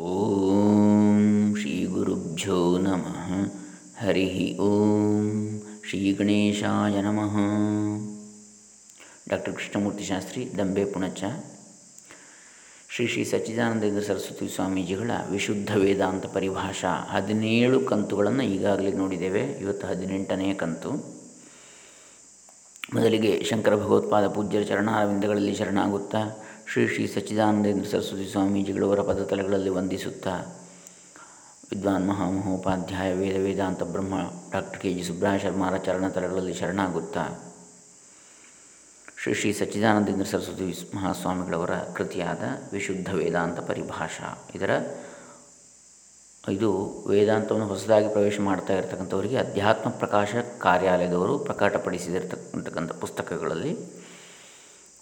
ಓಂ ಶ್ರೀ ಗುರುಭ್ಯೋ ನಮಃ ಹರಿ ಓಂ ಶ್ರೀ ಗಣೇಶಾಯ ನಮಃ ಡಾಕ್ಟರ್ ಕೃಷ್ಣಮೂರ್ತಿ ಶಾಸ್ತ್ರಿ ದಂಬೆ ಪುಣಚ ಶ್ರೀ ಶ್ರೀ ಸಚ್ಚಿದಾನಂದೇಂದ್ರ ಸರಸ್ವತಿ ಸ್ವಾಮೀಜಿಗಳ ವಿಶುದ್ಧ ವೇದಾಂತ ಪರಿಭಾಷಾ ಹದಿನೇಳು ಕಂತುಗಳನ್ನು ಈಗಾಗಲೇ ನೋಡಿದ್ದೇವೆ. ಇವತ್ತು ಹದಿನೆಂಟನೇ ಕಂತು. ಮೊದಲಿಗೆ ಶಂಕರ ಭಗವತ್ಪಾದ ಪೂಜ್ಯರ ಚರಣಾರವಿಂದಗಳಲ್ಲಿ ಶರಣಾಗುತ್ತಾ ಶ್ರೀ ಶ್ರೀ ಸಚ್ಚಿದಾನಂದೇಂದ್ರ ಸರಸ್ವತಿ ಸ್ವಾಮೀಜಿಗಳವರ ಪದತಲಗಳಲ್ಲಿ ವಂದಿಸುತ್ತಾ Vidwan Mahamahopadhyaya Veda Vedanta Brahma doctor K G ಸುಬ್ರಹ ಶರ್ಮಾರ ಚರಣತಲಗಳಲ್ಲಿ ಶರಣಾಗುತ್ತಾ ಶ್ರೀ ಶ್ರೀ ಸಚ್ಚಿದಾನಂದೇಂದ್ರ ಸರಸ್ವತಿ ಮಹಾಸ್ವಾಮಿಗಳವರ ಕೃತಿಯಾದ ವಿಶುದ್ಧ ವೇದಾಂತ ಪರಿಭಾಷಾ. ಇದರ ಇದು ವೇದಾಂತವನ್ನು ಹೊಸದಾಗಿ ಪ್ರವೇಶ ಮಾಡ್ತಾ ಇರತಕ್ಕಂಥವರಿಗೆ ಅಧ್ಯಾತ್ಮ ಪ್ರಕಾಶ ಕಾರ್ಯಾಲಯದವರು ಪ್ರಕಟಪಡಿಸಿದಿರ್ತಕ್ಕಂಥ ಪುಸ್ತಕಗಳಲ್ಲಿ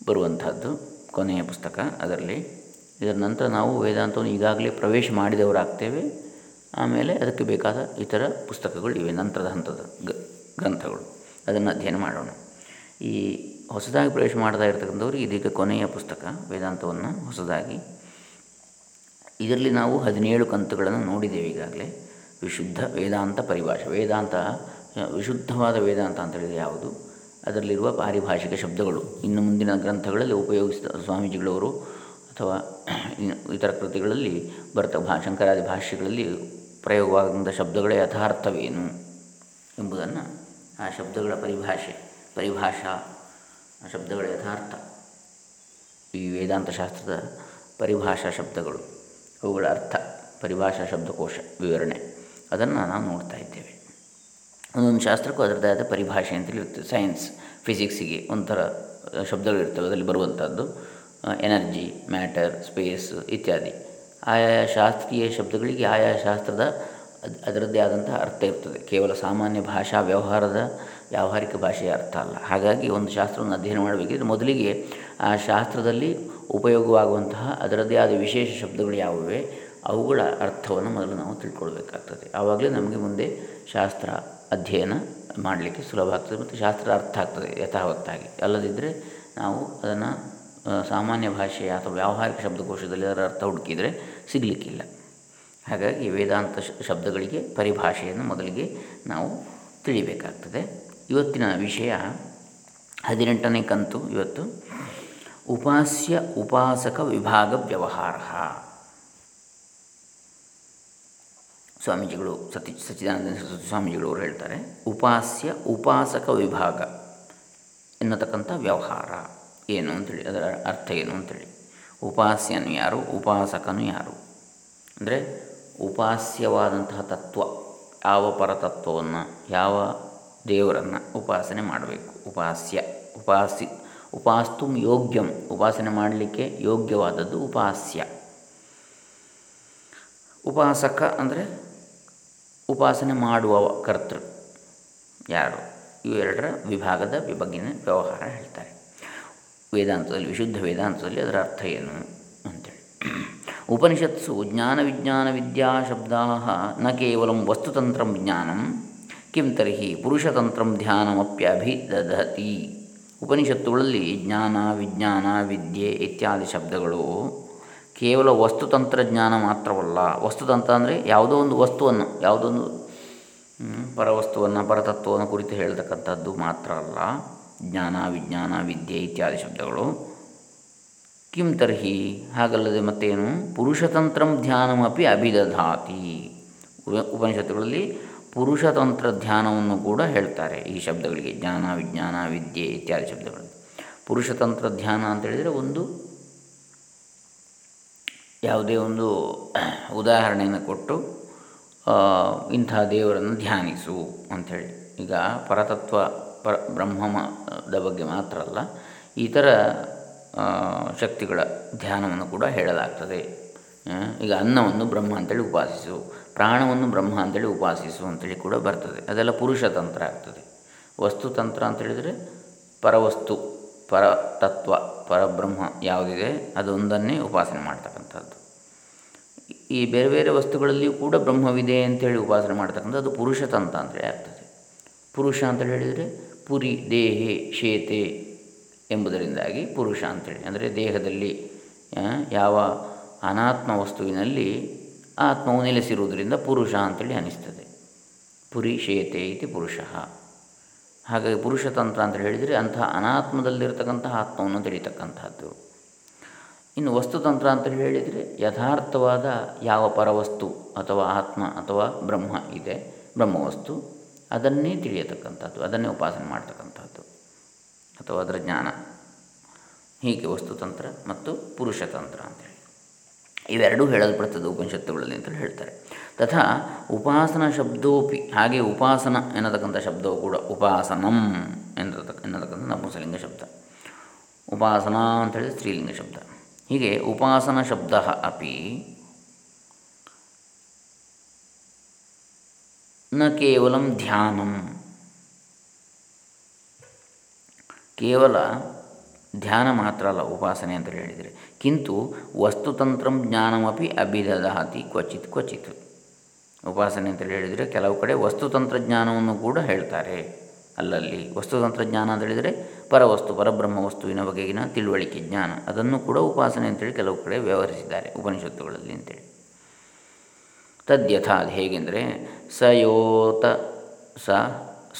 ಬರುವಂಥದ್ದು. ಕೊನೆಯ ಪುಸ್ತಕ ಅದರಲ್ಲಿ. ಇದರ ನಂತರ ನಾವು ವೇದಾಂತವನ್ನು ಈಗಾಗಲೇ ಪ್ರವೇಶ ಮಾಡಿದವರಾಗ್ತೇವೆ. ಆಮೇಲೆ ಅದಕ್ಕೆ ಬೇಕಾದ ಇತರ ಪುಸ್ತಕಗಳು ಇವೆ, ನಂತರದ ಹಂತದ ಗ್ರಂಥಗಳು. ಅದನ್ನು ಅಧ್ಯಯನ ಮಾಡೋಣ. ಈ ಹೊಸದಾಗಿ ಪ್ರವೇಶ ಮಾಡ್ತಾ ಇರತಕ್ಕಂಥವ್ರಿಗೆ ಇದೀಗ ಕೊನೆಯ ಪುಸ್ತಕ, ವೇದಾಂತವನ್ನು ಹೊಸದಾಗಿ. ಇದರಲ್ಲಿ ನಾವು ಹದಿನೇಳು ಕಂತುಗಳನ್ನು ನೋಡಿದ್ದೇವೆ ಈಗಾಗಲೇ. ವಿಶುದ್ಧ ವೇದಾಂತ ಪರಿಭಾಷೆ. ವೇದಾಂತ, ವಿಶುದ್ಧವಾದ ವೇದಾಂತ ಅಂತ ಹೇಳಿದರೆ ಯಾವುದು? ಅದರಲ್ಲಿರುವ ಪಾರಿಭಾಷಿಕ ಶಬ್ದಗಳು. ಇನ್ನು ಮುಂದಿನ ಗ್ರಂಥಗಳಲ್ಲಿ ಉಪಯೋಗಿಸಿದ ಸ್ವಾಮೀಜಿಗಳವರು ಅಥವಾ ಇತರ ಕೃತಿಗಳಲ್ಲಿ ಬರ್ತ ಭಾ, ಶಂಕರಾದಿ ಭಾಷೆಗಳಲ್ಲಿ ಪ್ರಯೋಗವಾದಂಥ ಶಬ್ದಗಳೇ ಯಥಾರ್ಥವೇನು ಎಂಬುದನ್ನು ಆ ಶಬ್ದಗಳ ಪರಿಭಾಷೆ, ಪರಿಭಾಷಾ ಆ ಶಬ್ದಗಳ ಯಥಾರ್ಥ. ಈ ವೇದಾಂತ ಶಾಸ್ತ್ರದ ಪರಿಭಾಷಾ ಶಬ್ದಗಳು ಅವುಗಳ ಅರ್ಥ, ಪರಿಭಾಷಾ ಶಬ್ದಕೋಶ ವಿವರಣೆ. ಅದನ್ನು ನಾವು ನೋಡ್ತಾ ಇದ್ದೇವೆ. ಒಂದೊಂದು ಶಾಸ್ತ್ರಕ್ಕೂ ಅದರದ್ದೇ ಆದ ಪರಿಭಾಷೆ ಅಂತೇಳಿ ಇರ್ತದೆ ಸೈನ್ಸ್ ಫಿಸಿಕ್ಸಿಗೆ ಒಂಥರ ಶಬ್ದಗಳಿರ್ತವೆ ಅದರಲ್ಲಿ ಬರುವಂಥದ್ದು ಎನರ್ಜಿ ಮ್ಯಾಟರ್ ಸ್ಪೇಸ್ ಇತ್ಯಾದಿ. ಆಯಾ ಶಾಸ್ತ್ರೀಯ ಶಬ್ದಗಳಿಗೆ ಆಯಾ ಶಾಸ್ತ್ರದ ಅದರದ್ದೇ ಆದಂತಹ ಅರ್ಥ ಇರ್ತದೆ. ಕೇವಲ ಸಾಮಾನ್ಯ ಭಾಷಾ ವ್ಯವಹಾರದ ವ್ಯಾವಹಾರಿಕ ಭಾಷೆಯ ಅರ್ಥ ಅಲ್ಲ. ಹಾಗಾಗಿ ಒಂದು ಶಾಸ್ತ್ರವನ್ನು ಅಧ್ಯಯನ ಮಾಡಬೇಕಿದ್ರೆ ಮೊದಲಿಗೆ ಆ ಶಾಸ್ತ್ರದಲ್ಲಿ ಉಪಯೋಗವಾಗುವಂತಹ ಅದರದ್ದೇ ಆದ ವಿಶೇಷ ಶಬ್ದಗಳು ಯಾವುವೆ? ಅವುಗಳ ಅರ್ಥವನ್ನು ಮೊದಲು ನಾವು ತಿಳ್ಕೊಳ್ಬೇಕಾಗ್ತದೆ. ಆವಾಗಲೇ ನಮಗೆ ಮುಂದೆ ಶಾಸ್ತ್ರ ಅಧ್ಯಯನ ಮಾಡಲಿಕ್ಕೆ ಸುಲಭ ಆಗ್ತದೆ ಮತ್ತು ಶಾಸ್ತ್ರ ಅರ್ಥ ಆಗ್ತದೆ ಯಥಾವತ್ತಾಗಿ. ಅಲ್ಲದಿದ್ದರೆ ನಾವು ಅದನ್ನು ಸಾಮಾನ್ಯ ಭಾಷೆಯ ಅಥವಾ ವ್ಯಾವಹಾರಿಕ ಶಬ್ದಕೋಶದಲ್ಲಿ ಅದರ ಅರ್ಥ ಹುಡುಕಿದರೆ ಸಿಗಲಿಕ್ಕಿಲ್ಲ. ಹಾಗಾಗಿ ವೇದಾಂತ ಶಬ್ದಗಳಿಗೆ ಪರಿಭಾಷೆಯನ್ನು ಮೊದಲಿಗೆ ನಾವು ತಿಳಿಬೇಕಾಗ್ತದೆ. ಇವತ್ತಿನ ವಿಷಯ ಹದಿನೆಂಟನೇ ಕಂತು. ಇವತ್ತು ಉಪಾಸ್ಯ ಉಪಾಸಕ ವಿಭಾಗ ವ್ಯವಹಾರ. ಸ್ವಾಮೀಜಿಗಳು, ಸತಿ, ಸಚ್ಚಿದಾನಂದ ಸರಸ್ವತಿ ಸ್ವಾಮೀಜಿಗಳು ಅವರು ಹೇಳ್ತಾರೆ, ಉಪಾಸ್ಯ, ಉಪಾಸಕ ವಿಭಾಗ ಎನ್ನತಕ್ಕಂಥ ವ್ಯವಹಾರ ಏನು ಅಂತೇಳಿ, ಅದರ ಅರ್ಥ ಏನು ಅಂತೇಳಿ. ಉಪಾಸ್ಯನು ಯಾರು? ಉಪಾಸಕನು ಯಾರು? ಅಂದರೆ ಉಪಾಸ್ಯವಾದಂತಹ ತತ್ವ, ಯಾವ ಪರತತ್ವವನ್ನು, ಯಾವ ದೇವರನ್ನು ಉಪಾಸನೆ ಮಾಡಬೇಕು. ಉಪಾಸ್ಯ, ಉಪಾಸಿ, ಉಪಾಸ್ತು ಯೋಗ್ಯಂ. ಉಪಾಸನೆ ಮಾಡಲಿಕ್ಕೆ ಯೋಗ್ಯವಾದದ್ದು ಉಪಾಸ್ಯ. ಉಪಾಸಕ ಅಂದರೆ ಉಪಾಸನೆ ಮಾಡುವ ಕರ್ತೃ. ಯಾರು? ಇವೆರಡರ ವಿಭಾಗದ ಬಗ್ಗಿನ ವ್ಯವಹಾರ ಹೇಳ್ತಾರೆ. ವೇದಾಂತದಲ್ಲಿ, ವಿಶುದ್ಧ ವೇದಾಂತದಲ್ಲಿ ಅದರ ಅರ್ಥ ಏನು ಅಂತೇಳಿ. ಉಪನಿಷತ್ಸು ಜ್ಞಾನ ವಿಜ್ಞಾನ ವಿದ್ಯಾ ಶಬ್ದಾ ನ ಕೇವಲ ವಸ್ತುತಂತ್ರ ಜ್ಞಾನಂ, ಕಿಂ ತರ್ಹಿ ಪುರುಷತಂತ್ರ ಧ್ಯಾನಮಪ್ಯಭಿದಧತಿ ಉಪನಿಷತ್ತುಗಳಲ್ಲಿ ಜ್ಞಾನ ವಿಜ್ಞಾನ ವಿದ್ಯೆ ಇತ್ಯಾದಿ ಶಬ್ದಗಳು ಕೇವಲ ವಸ್ತುತಂತ್ರಜ್ಞಾನ ಮಾತ್ರವಲ್ಲ ವಸ್ತುತಂತ್ರ ಅಂದರೆ ಯಾವುದೋ ಒಂದು ವಸ್ತುವನ್ನು, ಯಾವುದೋ ಒಂದು ಪರವಸ್ತುವನ್ನು, ಪರತತ್ವವನ್ನು ಕುರಿತು ಹೇಳ್ತಕ್ಕಂಥದ್ದು ಮಾತ್ರ ಅಲ್ಲ. ಜ್ಞಾನ, ವಿಜ್ಞಾನ, ವಿದ್ಯೆ ಇತ್ಯಾದಿ ಶಬ್ದಗಳು. ಕಿಂ ತರ್ಹಿ, ಹಾಗಲ್ಲದೆ ಮತ್ತೇನು? ಪುರುಷತಂತ್ರಂ ಧ್ಯಾನಮಿ ಅಭಿದಧಾತಿ. ಉಪನಿಷತ್ತುಗಳಲ್ಲಿ ಪುರುಷತಂತ್ರ ಧ್ಯಾನವನ್ನು ಕೂಡ ಹೇಳ್ತಾರೆ ಈ ಶಬ್ದಗಳಿಗೆ. ಜ್ಞಾನ, ವಿಜ್ಞಾನ, ವಿದ್ಯೆ ಇತ್ಯಾದಿ ಶಬ್ದಗಳು. ಪುರುಷತಂತ್ರ ಧ್ಯಾನ ಅಂತ ಹೇಳಿದರೆ ಒಂದು ಯಾವುದೇ ಒಂದು ಉದಾಹರಣೆಯನ್ನು ಕೊಟ್ಟು ಇಂಥ ದೇವರನ್ನು ಧ್ಯಾನಿಸು ಅಂಥೇಳಿ. ಈಗ ಪರತತ್ವ ಪರ, ಬ್ರಹ್ಮದ ಬಗ್ಗೆ ಮಾತ್ರ ಅಲ್ಲ, ಇತರ ಶಕ್ತಿಗಳ ಧ್ಯಾನವನ್ನು ಕೂಡ ಹೇಳಲಾಗ್ತದೆ. ಈಗ ಅನ್ನವನ್ನು ಬ್ರಹ್ಮ ಅಂತೇಳಿ ಉಪಾಸಿಸು, ಪ್ರಾಣವನ್ನು ಬ್ರಹ್ಮ ಅಂತೇಳಿ ಉಪಾಸಿಸು ಅಂತೇಳಿ ಕೂಡ ಬರ್ತದೆ. ಅದೆಲ್ಲ ಪುರುಷತಂತ್ರ ಆಗ್ತದೆ. ವಸ್ತುತಂತ್ರ ಅಂತೇಳಿದರೆ ಪರವಸ್ತು. ಪರತತ್ವ, ಪರಬ್ರಹ್ಮ ಯಾವುದಿದೆ, ಅದೊಂದನ್ನೇ ಉಪಾಸನೆ ಮಾಡ್ತಕ್ಕಂಥದ್ದು. ಈ ಬೇರೆ ಬೇರೆ ವಸ್ತುಗಳಲ್ಲಿಯೂ ಕೂಡ ಬ್ರಹ್ಮವಿದೆ ಅಂತೇಳಿ ಉಪಾಸನೆ ಮಾಡ್ತಕ್ಕಂಥದ್ದು, ಅದು ಪುರುಷತಂತ್ರ ಅಂತೇಳಿ ಆಗ್ತದೆ ಪುರುಷ ಅಂತೇಳಿ ಹೇಳಿದರೆ ಪುರಿ ದೇಹೆ ಶೇತೆ ಎಂಬುದರಿಂದಾಗಿ ಪುರುಷ ಅಂತೇಳಿ. ಅಂದರೆ ದೇಹದಲ್ಲಿ ಯಾವ ಅನಾತ್ಮ ವಸ್ತುವಿನಲ್ಲಿ ಆತ್ಮವು ನೆಲೆಸಿರುವುದರಿಂದ ಪುರುಷ ಅಂತೇಳಿ ಅನಿಸ್ತದೆ. ಪುರಿ ಶೇತೆ ಇತಿ ಪುರುಷ. ಹಾಗಾಗಿ ಪುರುಷತಂತ್ರ ಅಂತ ಹೇಳಿದರೆ ಅಂತಹ ಅನಾತ್ಮದಲ್ಲಿರ್ತಕ್ಕಂತಹ ಆತ್ಮವನ್ನು ತಿಳಿತಕ್ಕಂಥದ್ದು ಇನ್ನು ವಸ್ತುತಂತ್ರ ಅಂತ ಹೇಳಿದರೆ ಯಥಾರ್ಥವಾದ ಯಾವ ಪರವಸ್ತು ಅಥವಾ ಆತ್ಮ ಅಥವಾ ಬ್ರಹ್ಮ ಇದೆ, ಬ್ರಹ್ಮವಸ್ತು, ಅದನ್ನೇ ತಿಳಿಯತಕ್ಕಂಥದ್ದು ಅದನ್ನೇ ಉಪಾಸನೆ ಮಾಡ್ತಕ್ಕಂಥದ್ದು ಅಥವಾ ಅದರ ಜ್ಞಾನ. ಹೀಗೆ ವಸ್ತುತಂತ್ರ ಮತ್ತು ಪುರುಷತಂತ್ರ ಅಂತೇಳಿ ಇವೆರಡೂ ಹೇಳಲ್ಪಡ್ತದೆ ಉಪನಿಷತ್ತುಗಳಲ್ಲಿ ಅಂತೇಳಿ ಹೇಳ್ತಾರೆ. ತಥಾ ಉಪಾಸನ ಶಬ್ದೋಪಿ, ಹಾಗೆ ಉಪಾಸನ ಎನ್ನತಕ್ಕಂಥ ಶಬ್ದವು ಕೂಡ ಉಪಾಸನಂ ಎನ್ನತಕ್ಕ, ಎನ್ನತಕ್ಕಂಥ ನಪುಂಸಲಿಂಗ ಶಬ್ದ. ಉಪಾಸನಾ ಅಂತೇಳಿದ್ರೆ ಸ್ತ್ರೀಲಿಂಗ ಶಬ್ದ. ಹೀಗೆ ಉಪಾಸನ ಶಬ್ದ ಅಪಿ ನ ಕೇವಲ ಧ್ಯಾನಂ. ಕೇವಲ ಧ್ಯಾನ ಮಾತ್ರ ಅಲ್ಲ, ಉಪಾಸನೆ ಅಂತ ಹೇಳಿದರೆ. ಕಿಂತು ವಸ್ತುತಂತ್ರ ಜ್ಞಾನಮಪಿ ಅಭಿದದಾತಿ ಕ್ವಚಿತ್ ಕ್ವಚಿತ್. ಉಪಾಸನೆ ಅಂತ ಹೇಳಿದರೆ ಕೆಲವು ಕಡೆ ವಸ್ತುತಂತ್ರ ಜ್ಞಾನವನ್ನು ಕೂಡ ಹೇಳ್ತಾರೆ. ಅಲ್ಲಲ್ಲಿ ವಸ್ತುತಂತ್ರಜ್ಞಾನ ಅಂತ ಹೇಳಿದರೆ ಪರವಸ್ತು, ಪರಬ್ರಹ್ಮ ವಸ್ತುವಿನ ಬಗೆಗಿನ ತಿಳುವಳಿಕೆ ಜ್ಞಾನ. ಅದನ್ನು ಕೂಡ ಉಪಾಸನೆ ಅಂತೇಳಿ ಕೆಲವು ಕಡೆ ವ್ಯವಹರಿಸಿದ್ದಾರೆ ಉಪನಿಷತ್ತುಗಳಲ್ಲಿ ಅಂತೇಳಿ ತದ್ಯಥಾ ಅದು ಹೇಗೆಂದರೆ ಸಯೋತ ಸ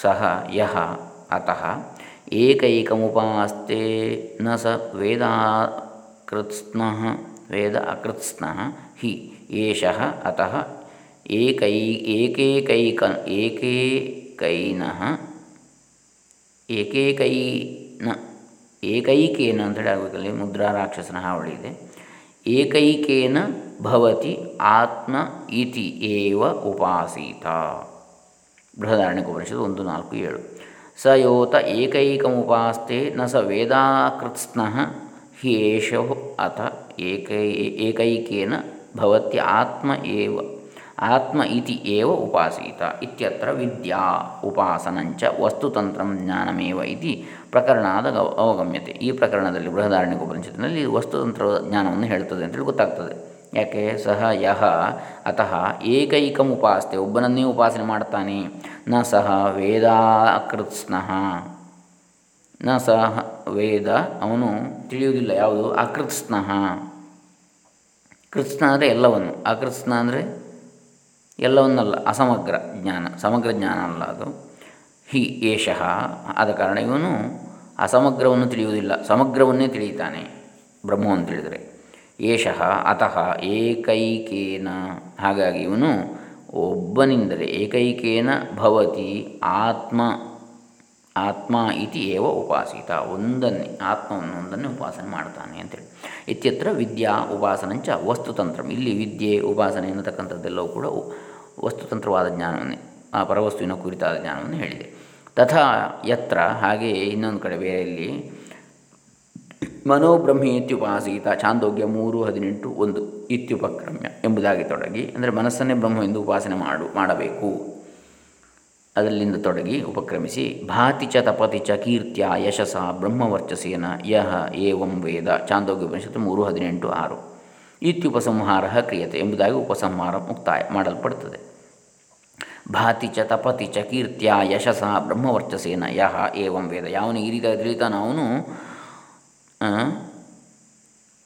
ಸಹ ಯಹ ಅತಃ ಏಕೈಕಮುಪಾಸ್ತೆ ನ ಸ ವೇದಾಕೃತ್ಸ್ನಃ, ವೇದ ಅಕೃತ್ಸ್ನಃ ಹಿ, ಏಷಃ ಅತಃ ಏಕೈ, ಏಕೈಕೈಕ, ಏಕೇಕೈನಃ, ಏಕೈಕೈನ, ಏಕೈಕೇನ ಅಂತೇಳಿ ಆಗಬೇಕಲ್ಲಿ, ಮುದ್ರಾ ರಾಕ್ಷಸನ ಹಾವಳಿ ಇದೆ. ಏಕೈಕೇನ ಭವತಿ ಆತ್ಮ ಇತಿ ಏವ ಉಪಾಸೀತ. ಬೃಹದಾರಣ್ಯಕೋಪನಿಷತ್ತು ಒಂದು ನಾಲ್ಕು ಏಳು. ಸ ಯೋತ ಏಕೈಕಮುಪಾಸ್ತೆ ನ ಸ ವೇದಾಕೃತ್ಸ್ನಃ ಹ್ಯೇಷೋ ಅಥ ಏಕೈ ಏಕೈಕೇನ ಭವತ್ಯ ಆತ್ಮ ಏವ ಆತ್ಮ ಇತಿ ಏವ ಉಪಾಸೀತ ಇತ್ಯತ್ರ ವಿದ್ಯಾ ಉಪಾಸನಂಚ ವಸ್ತುತಂತ್ರ ಜ್ಞಾನಮೇವ ಇತಿ ಪ್ರಕರಣಾದ ಅವಗಮ್ಯತೆ ಈ ಪ್ರಕರಣದಲ್ಲಿ ಬೃಹದಾರಣ್ಯ ಉಪನಿಷತ್ತಿನಲ್ಲಿ ವಸ್ತುತಂತ್ರ ಜ್ಞಾನವನ್ನು ಹೇಳ್ತದೆ ಅಂತೇಳಿ ಗೊತ್ತಾಗ್ತದೆ. ಯಾಕೆ? ಸಹ ಯಹ. ಅತಃ ಏಕೈಕಂ ಉಪಾಸ್ತೆ ಒಬ್ಬನನ್ನೇ ಉಪಾಸನೆ ಮಾಡ್ತಾನೆ ನ ಸಹ ವೇದಾಕೃತ್ಸ್ನಃ. ನ ಸಹ ವೇದ, ಅವನು ತಿಳಿಯುವುದಿಲ್ಲ. ಯಾವುದು? ಅಕೃತ್ಸ್ನಃ. ಕೃತ್ಸ್ನ ಅಂದರೆ ಎಲ್ಲವನ್ನು. ಅಕೃತ್ಸ್ನ ಅಂದರೆ ಎಲ್ಲವನ್ನಲ್ಲ. ಅಸಮಗ್ರ ಜ್ಞಾನ. ಸಮಗ್ರ ಜ್ಞಾನ ಅಲ್ಲ ಅದು. ಹಿ ಏಷಃ. ಆದ ಕಾರಣ ಇವನು ಅಸಮಗ್ರವನ್ನು ತಿಳಿಯುವುದಿಲ್ಲ. ಸಮಗ್ರವನ್ನೇ ತಿಳಿಯುತ್ತಾನೆ. ಬ್ರಹ್ಮವನ್ನು ತಿಳಿದರೆ. ಏಷಃ ಅತಃ ಏಕೈಕೇನ. ಹಾಗಾಗಿ ಇವನು ಒಬ್ಬನಿಂದಲೇ ಏಕೈಕೇನ ಭವತಿ ಆತ್ಮ. ಆತ್ಮ ಇತಿ ಏವ ಉಪಾಸಿತ. ಒಂದನ್ನೇ, ಆತ್ಮವನ್ನು ಒಂದನ್ನೇ ಉಪಾಸನೆ ಮಾಡ್ತಾನೆ ಅಂತೇಳಿ. ಇತ್ಯತ್ರ ವಿದ್ಯಾ ಉಪಾಸನಂಚ ವಸ್ತುತಂತ್ರ. ಇಲ್ಲಿ ವಿದ್ಯೆ, ಉಪಾಸನೆ ಎನ್ನತಕ್ಕಂಥದ್ದೆಲ್ಲವೂ ಕೂಡ ವಸ್ತುತಂತ್ರವಾದ ಜ್ಞಾನವನ್ನೇ, ಆ ಪರವಸ್ತುವಿನ ಕುರಿತಾದ ಜ್ಞಾನವನ್ನು ಹೇಳಿದೆ. ತಥಾ ಯತ್ರ, ಹಾಗೆಯೇ ಇನ್ನೊಂದು ಕಡೆ ಬೇರೆಯಲ್ಲಿ ಮನೋಬ್ರಹ್ಮಿ ಇತ್ಯುಪಾಸೀತ ಚಾಂದೋಗ್ಯ ಮೂರು ಹದಿನೆಂಟು ಒಂದು ಇತ್ಯುಪಕ್ರಮ್ಯ ಎಂಬುದಾಗಿ ತೊಡಗಿ, ಅಂದರೆ ಮನಸ್ಸನ್ನೇ ಬ್ರಹ್ಮ ಎಂದು ಉಪಾಸನೆ ಮಾಡು, ಮಾಡಬೇಕು. ಅದರಲ್ಲಿಂದ ತೊಡಗಿ ಉಪಕ್ರಮಿಸಿ ಭಾತಿ ಚ ತಪತಿ ಚ ಕೀರ್ತ್ಯ ಯಶಸ ಬ್ರಹ್ಮವರ್ಚಸೇನ ಯಹ ಏವಂ ವೇದ ಚಾಂದೋಗ್ಯ ಉಪನಿಷತ್ತು ಮೂರು ಹದಿನೆಂಟು ಆರು. ಇತ್ಯುಪಸಂಹಾರ ಕ್ರಿಯತೆ ಎಂಬುದಾಗಿ ಉಪಸಂಹಾರ ಮುಕ್ತಾಯ ಮಾಡಲ್ಪಡುತ್ತದೆ. ಭಾತಿ ಚ ತಪತಿ ಚ ಕೀರ್ತ್ಯ ಯಶಸ ಬ್ರಹ್ಮವರ್ಚಸೇನ ಯಹ ಏವಂ ವೇದ ಯಾವನು ಈ ರೀತಿಯಾಗಿ ತಿಳಿತಾನ ಅವನು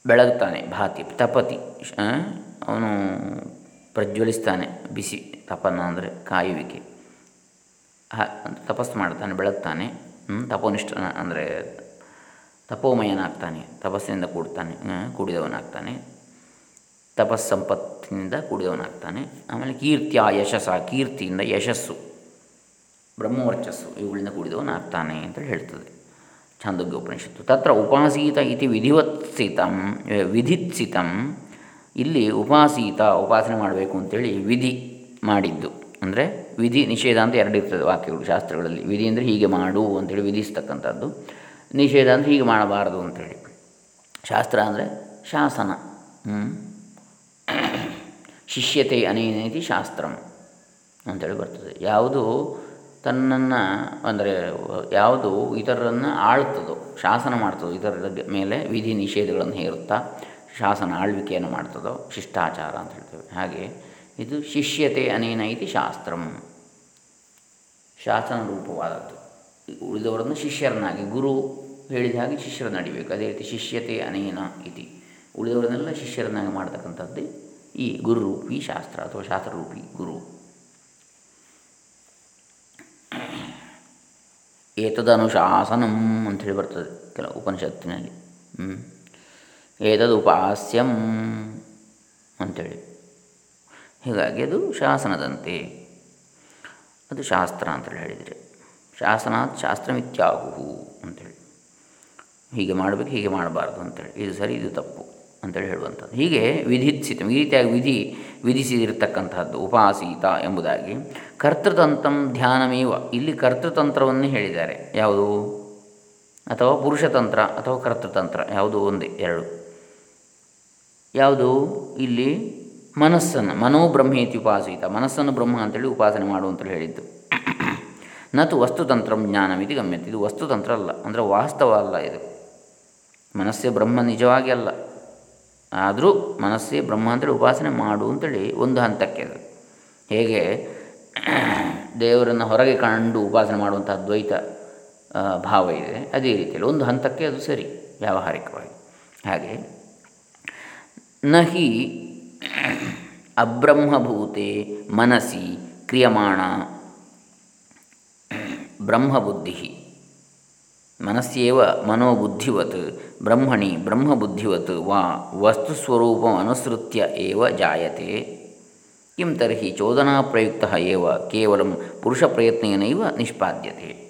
ಬೆಳಗ್ತಾನೆ ಭಾತಿ, ತಪತಿ ಅವನು ಪ್ರಜ್ವಲಿಸ್ತಾನೆ ಬಿಸಿ, ತಪನ ಅಂದರೆ ಕಾಯುವಿಕೆ. ತಪಸ್ಸು ಮಾಡ್ತಾನೆ, ಬೆಳಗ್ತಾನೆ. ತಪೋನಿಷ್ಠ, ಅಂದರೆ ತಪೋಮಯನಾಗ್ತಾನೆ, ತಪಸ್ಸಿನಿಂದ ಕೂಡ್ತಾನೆ ಕೂಡಿದವನಾಗ್ತಾನೆ. ತಪಸ್ಸಂಪತ್ತಿನಿಂದ ಕೂಡಿದವನಾಗ್ತಾನೆ. ಆಮೇಲೆ ಕೀರ್ತಿಯ ಯಶಸ್ಸ ಕೀರ್ತಿಯಿಂದ ಯಶಸ್ಸು, ಬ್ರಹ್ಮವರ್ಚಸ್ಸು, ಇವುಗಳಿಂದ ಕೂಡಿದವನಾಗ್ತಾನೆ ಅಂತೇಳಿ ಹೇಳ್ತದೆ. ಛಾಂದೋಗ್ಯ ಉಪನಿಷತ್ತು ತತ್ರ ಉಪಾಸೀತ ಇತಿ ವಿಧಿವತ್ಸಿತಂ ವಿಧಿತ್ಸಿತಂ ಇಲ್ಲಿ ಉಪಾಸೀತ ಉಪಾಸನೆ ಮಾಡಬೇಕು ಅಂತೇಳಿ ವಿಧಿ ಮಾಡಿದ್ದು. ಅಂದರೆ ವಿಧಿ ನಿಷೇಧ ಅಂತ ಎರಡು ಇರ್ತದೆ ವಾಕ್ಯಗಳು, ಶಾಸ್ತ್ರಗಳಲ್ಲಿ. ವಿಧಿ ಅಂದರೆ ಹೀಗೆ ಮಾಡು ಅಂತೇಳಿ ವಿಧಿಸ್ತಕ್ಕಂಥದ್ದು. ನಿಷೇಧ ಅಂದರೆ ಹೀಗೆ ಮಾಡಬಾರದು ಅಂತೇಳಿ. ಶಾಸ್ತ್ರ ಅಂದರೆ ಶಾಸನ. ಶಿಷ್ಯತೆ ಅನೇನೇತಿ? ಶಾಸ್ತ್ರಂ ಅಂತೇಳಿ ಬರ್ತದೆ. ಯಾವುದು? ತನ್ನನ್ನು, ಅಂದರೆ ಯಾವುದು ಇತರರನ್ನು ಆಳ್ತದೋ, ಶಾಸನ ಮಾಡ್ತದೋ, ಇತರರ ಮೇಲೆ ವಿಧಿ ನಿಷೇಧಗಳನ್ನು ಹೇರುತ್ತಾ ಶಾಸನ ಆಳ್ವಿಕೆಯನ್ನು ಮಾಡ್ತದೋ, ಶಿಷ್ಟಾಚಾರ ಅಂತ ಹೇಳ್ತೇವೆ. ಹಾಗೆ ಇದು ಶಿಷ್ಯತೆ ಅನೇನ ಇತಿ ಶಾಸ್ತ್ರಂ. ಶಾಸನ ರೂಪವಾದದ್ದು. ಉಳಿದವರನ್ನು ಶಿಷ್ಯರನ್ನಾಗಿ, ಗುರು ಹೇಳಿದ ಹಾಗೆ ಶಿಷ್ಯರ ನಡಿಬೇಕು. ಅದೇ ರೀತಿ ಶಿಷ್ಯತೆ ಅನೇನ ಇತಿ. ಉಳಿದವರನ್ನೆಲ್ಲ ಶಿಷ್ಯರನ್ನಾಗಿ ಮಾಡ್ತಕ್ಕಂಥದ್ದೇ ಈ ಗುರುರೂಪಿ ಶಾಸ್ತ್ರ ಅಥವಾ ಶಾಸ್ತ್ರರೂಪಿ ಗುರು. ಏತದನುಶಾಸನಂ ಅಂಥೇಳಿ ಬರ್ತದೆ ಕೆಲವು ಉಪನಿಷತ್ತಿನಲ್ಲಿ. ಏತದು ಉಪಾಸ್ಯಂ ಅಂಥೇಳಿ. ಹೀಗಾಗಿ ಅದು ಶಾಸನದಂತೆ. ಅದು ಶಾಸ್ತ್ರ ಅಂತೇಳಿ ಹೇಳಿದರೆ. ಶಾಸನಾತ್ ಶಾಸ್ತ್ರಮಿತ್ಯಾಹು ಅಂಥೇಳಿ. ಹೀಗೆ ಮಾಡಬೇಕು, ಹೀಗೆ ಮಾಡಬಾರ್ದು ಅಂತೇಳಿ ಇದು ಸರಿ, ಇದು ತಪ್ಪು. ಅಂತೇಳಿ ಹೇಳುವಂಥದ್ದು. ಹೀಗೆ ವಿಧಿತ್ಸಿತ ಈ ರೀತಿಯಾಗಿ ವಿಧಿ ವಿಧಿಸಿರತಕ್ಕಂತಹದ್ದು ಉಪಾಸೀತ ಎಂಬುದಾಗಿ ಕರ್ತೃತಂತ್ರಂ ಧ್ಯಾನಮೇವ. ಇಲ್ಲಿ ಕರ್ತೃತಂತ್ರವನ್ನೇ ಹೇಳಿದ್ದಾರೆ. ಯಾವುದು? ಅಥವಾ ಪುರುಷತಂತ್ರ ಅಥವಾ ಕರ್ತೃತಂತ್ರ, ಯಾವುದು? ಒಂದೇ, ಎರಡು. ಯಾವುದು? ಇಲ್ಲಿ ಮನಸ್ಸನ್ನು, ಮನೋಬ್ರಹ್ಮೇತಿ ಉಪಾಸೀತ. ಮನಸ್ಸನ್ನು ಬ್ರಹ್ಮ ಅಂತೇಳಿ ಉಪಾಸನೆ ಮಾಡು ಅಂತೇಳಿ ಹೇಳಿದ್ದು. ನಾತು ವಸ್ತುತಂತ್ರ ಜ್ಞಾನಮಿತಿ ಗಮ್ಯತೆ. ಇದು ವಸ್ತುತಂತ್ರ ಅಲ್ಲ, ಅಂದರೆ ವಾಸ್ತವ ಅಲ್ಲ ಇದು. ಮನಸ್ಸೇ ಬ್ರಹ್ಮ ನಿಜವಾಗಿ ಅಲ್ಲ. ಆದರೂ ಮನಸ್ಸೇ ಬ್ರಹ್ಮ ಅಂತೇಳಿ ಉಪಾಸನೆ ಮಾಡು ಅಂತೇಳಿ ಒಂದು ಹಂತಕ್ಕೆ ಅದು. ಹೇಗೆ? ದೇವರನ್ನು ಹೊರಗೆ ಕಂಡು ಉಪಾಸನೆ ಮಾಡುವಂತಹ ದ್ವೈತ ಭಾವ ಇದೆ. ಅದೇ ರೀತಿಯಲ್ಲಿ ಒಂದು ಹಂತಕ್ಕೆ ಅದು ಸರಿ, ವ್ಯಾವಹಾರಿಕವಾಗಿ. ಹಾಗೆ, ನಹಿ ಅಬ್ರಹ್ಮಭೂತೆ ಮನಸಿ ಕ್ರಿಯಮಾಣ ಬ್ರಹ್ಮಬುದ್ಧಿ ಮನಸ್ಸೇವ ಮನೋಬುದ್ಧಿವತ್, ಬ್ರಹ್ಮಣಿ ಬ್ರಹ್ಮಬುದ್ಧಿವತ್, ವಾ ವಸ್ತುಸ್ವರೂಪ ಅನುಸೃತ್ಯ ಏವ ಜಾಯತೆ. ಕಿಂ ತರ್ಹಿ ಚೋದನಾ ಪ್ರಯುಕ್ತ ಏವ, ಕೇವಲ ಪುರುಷಪ್ರಯತ್ನೇನೈವ ನಿಷ್ಪಾದ್ಯತೆ.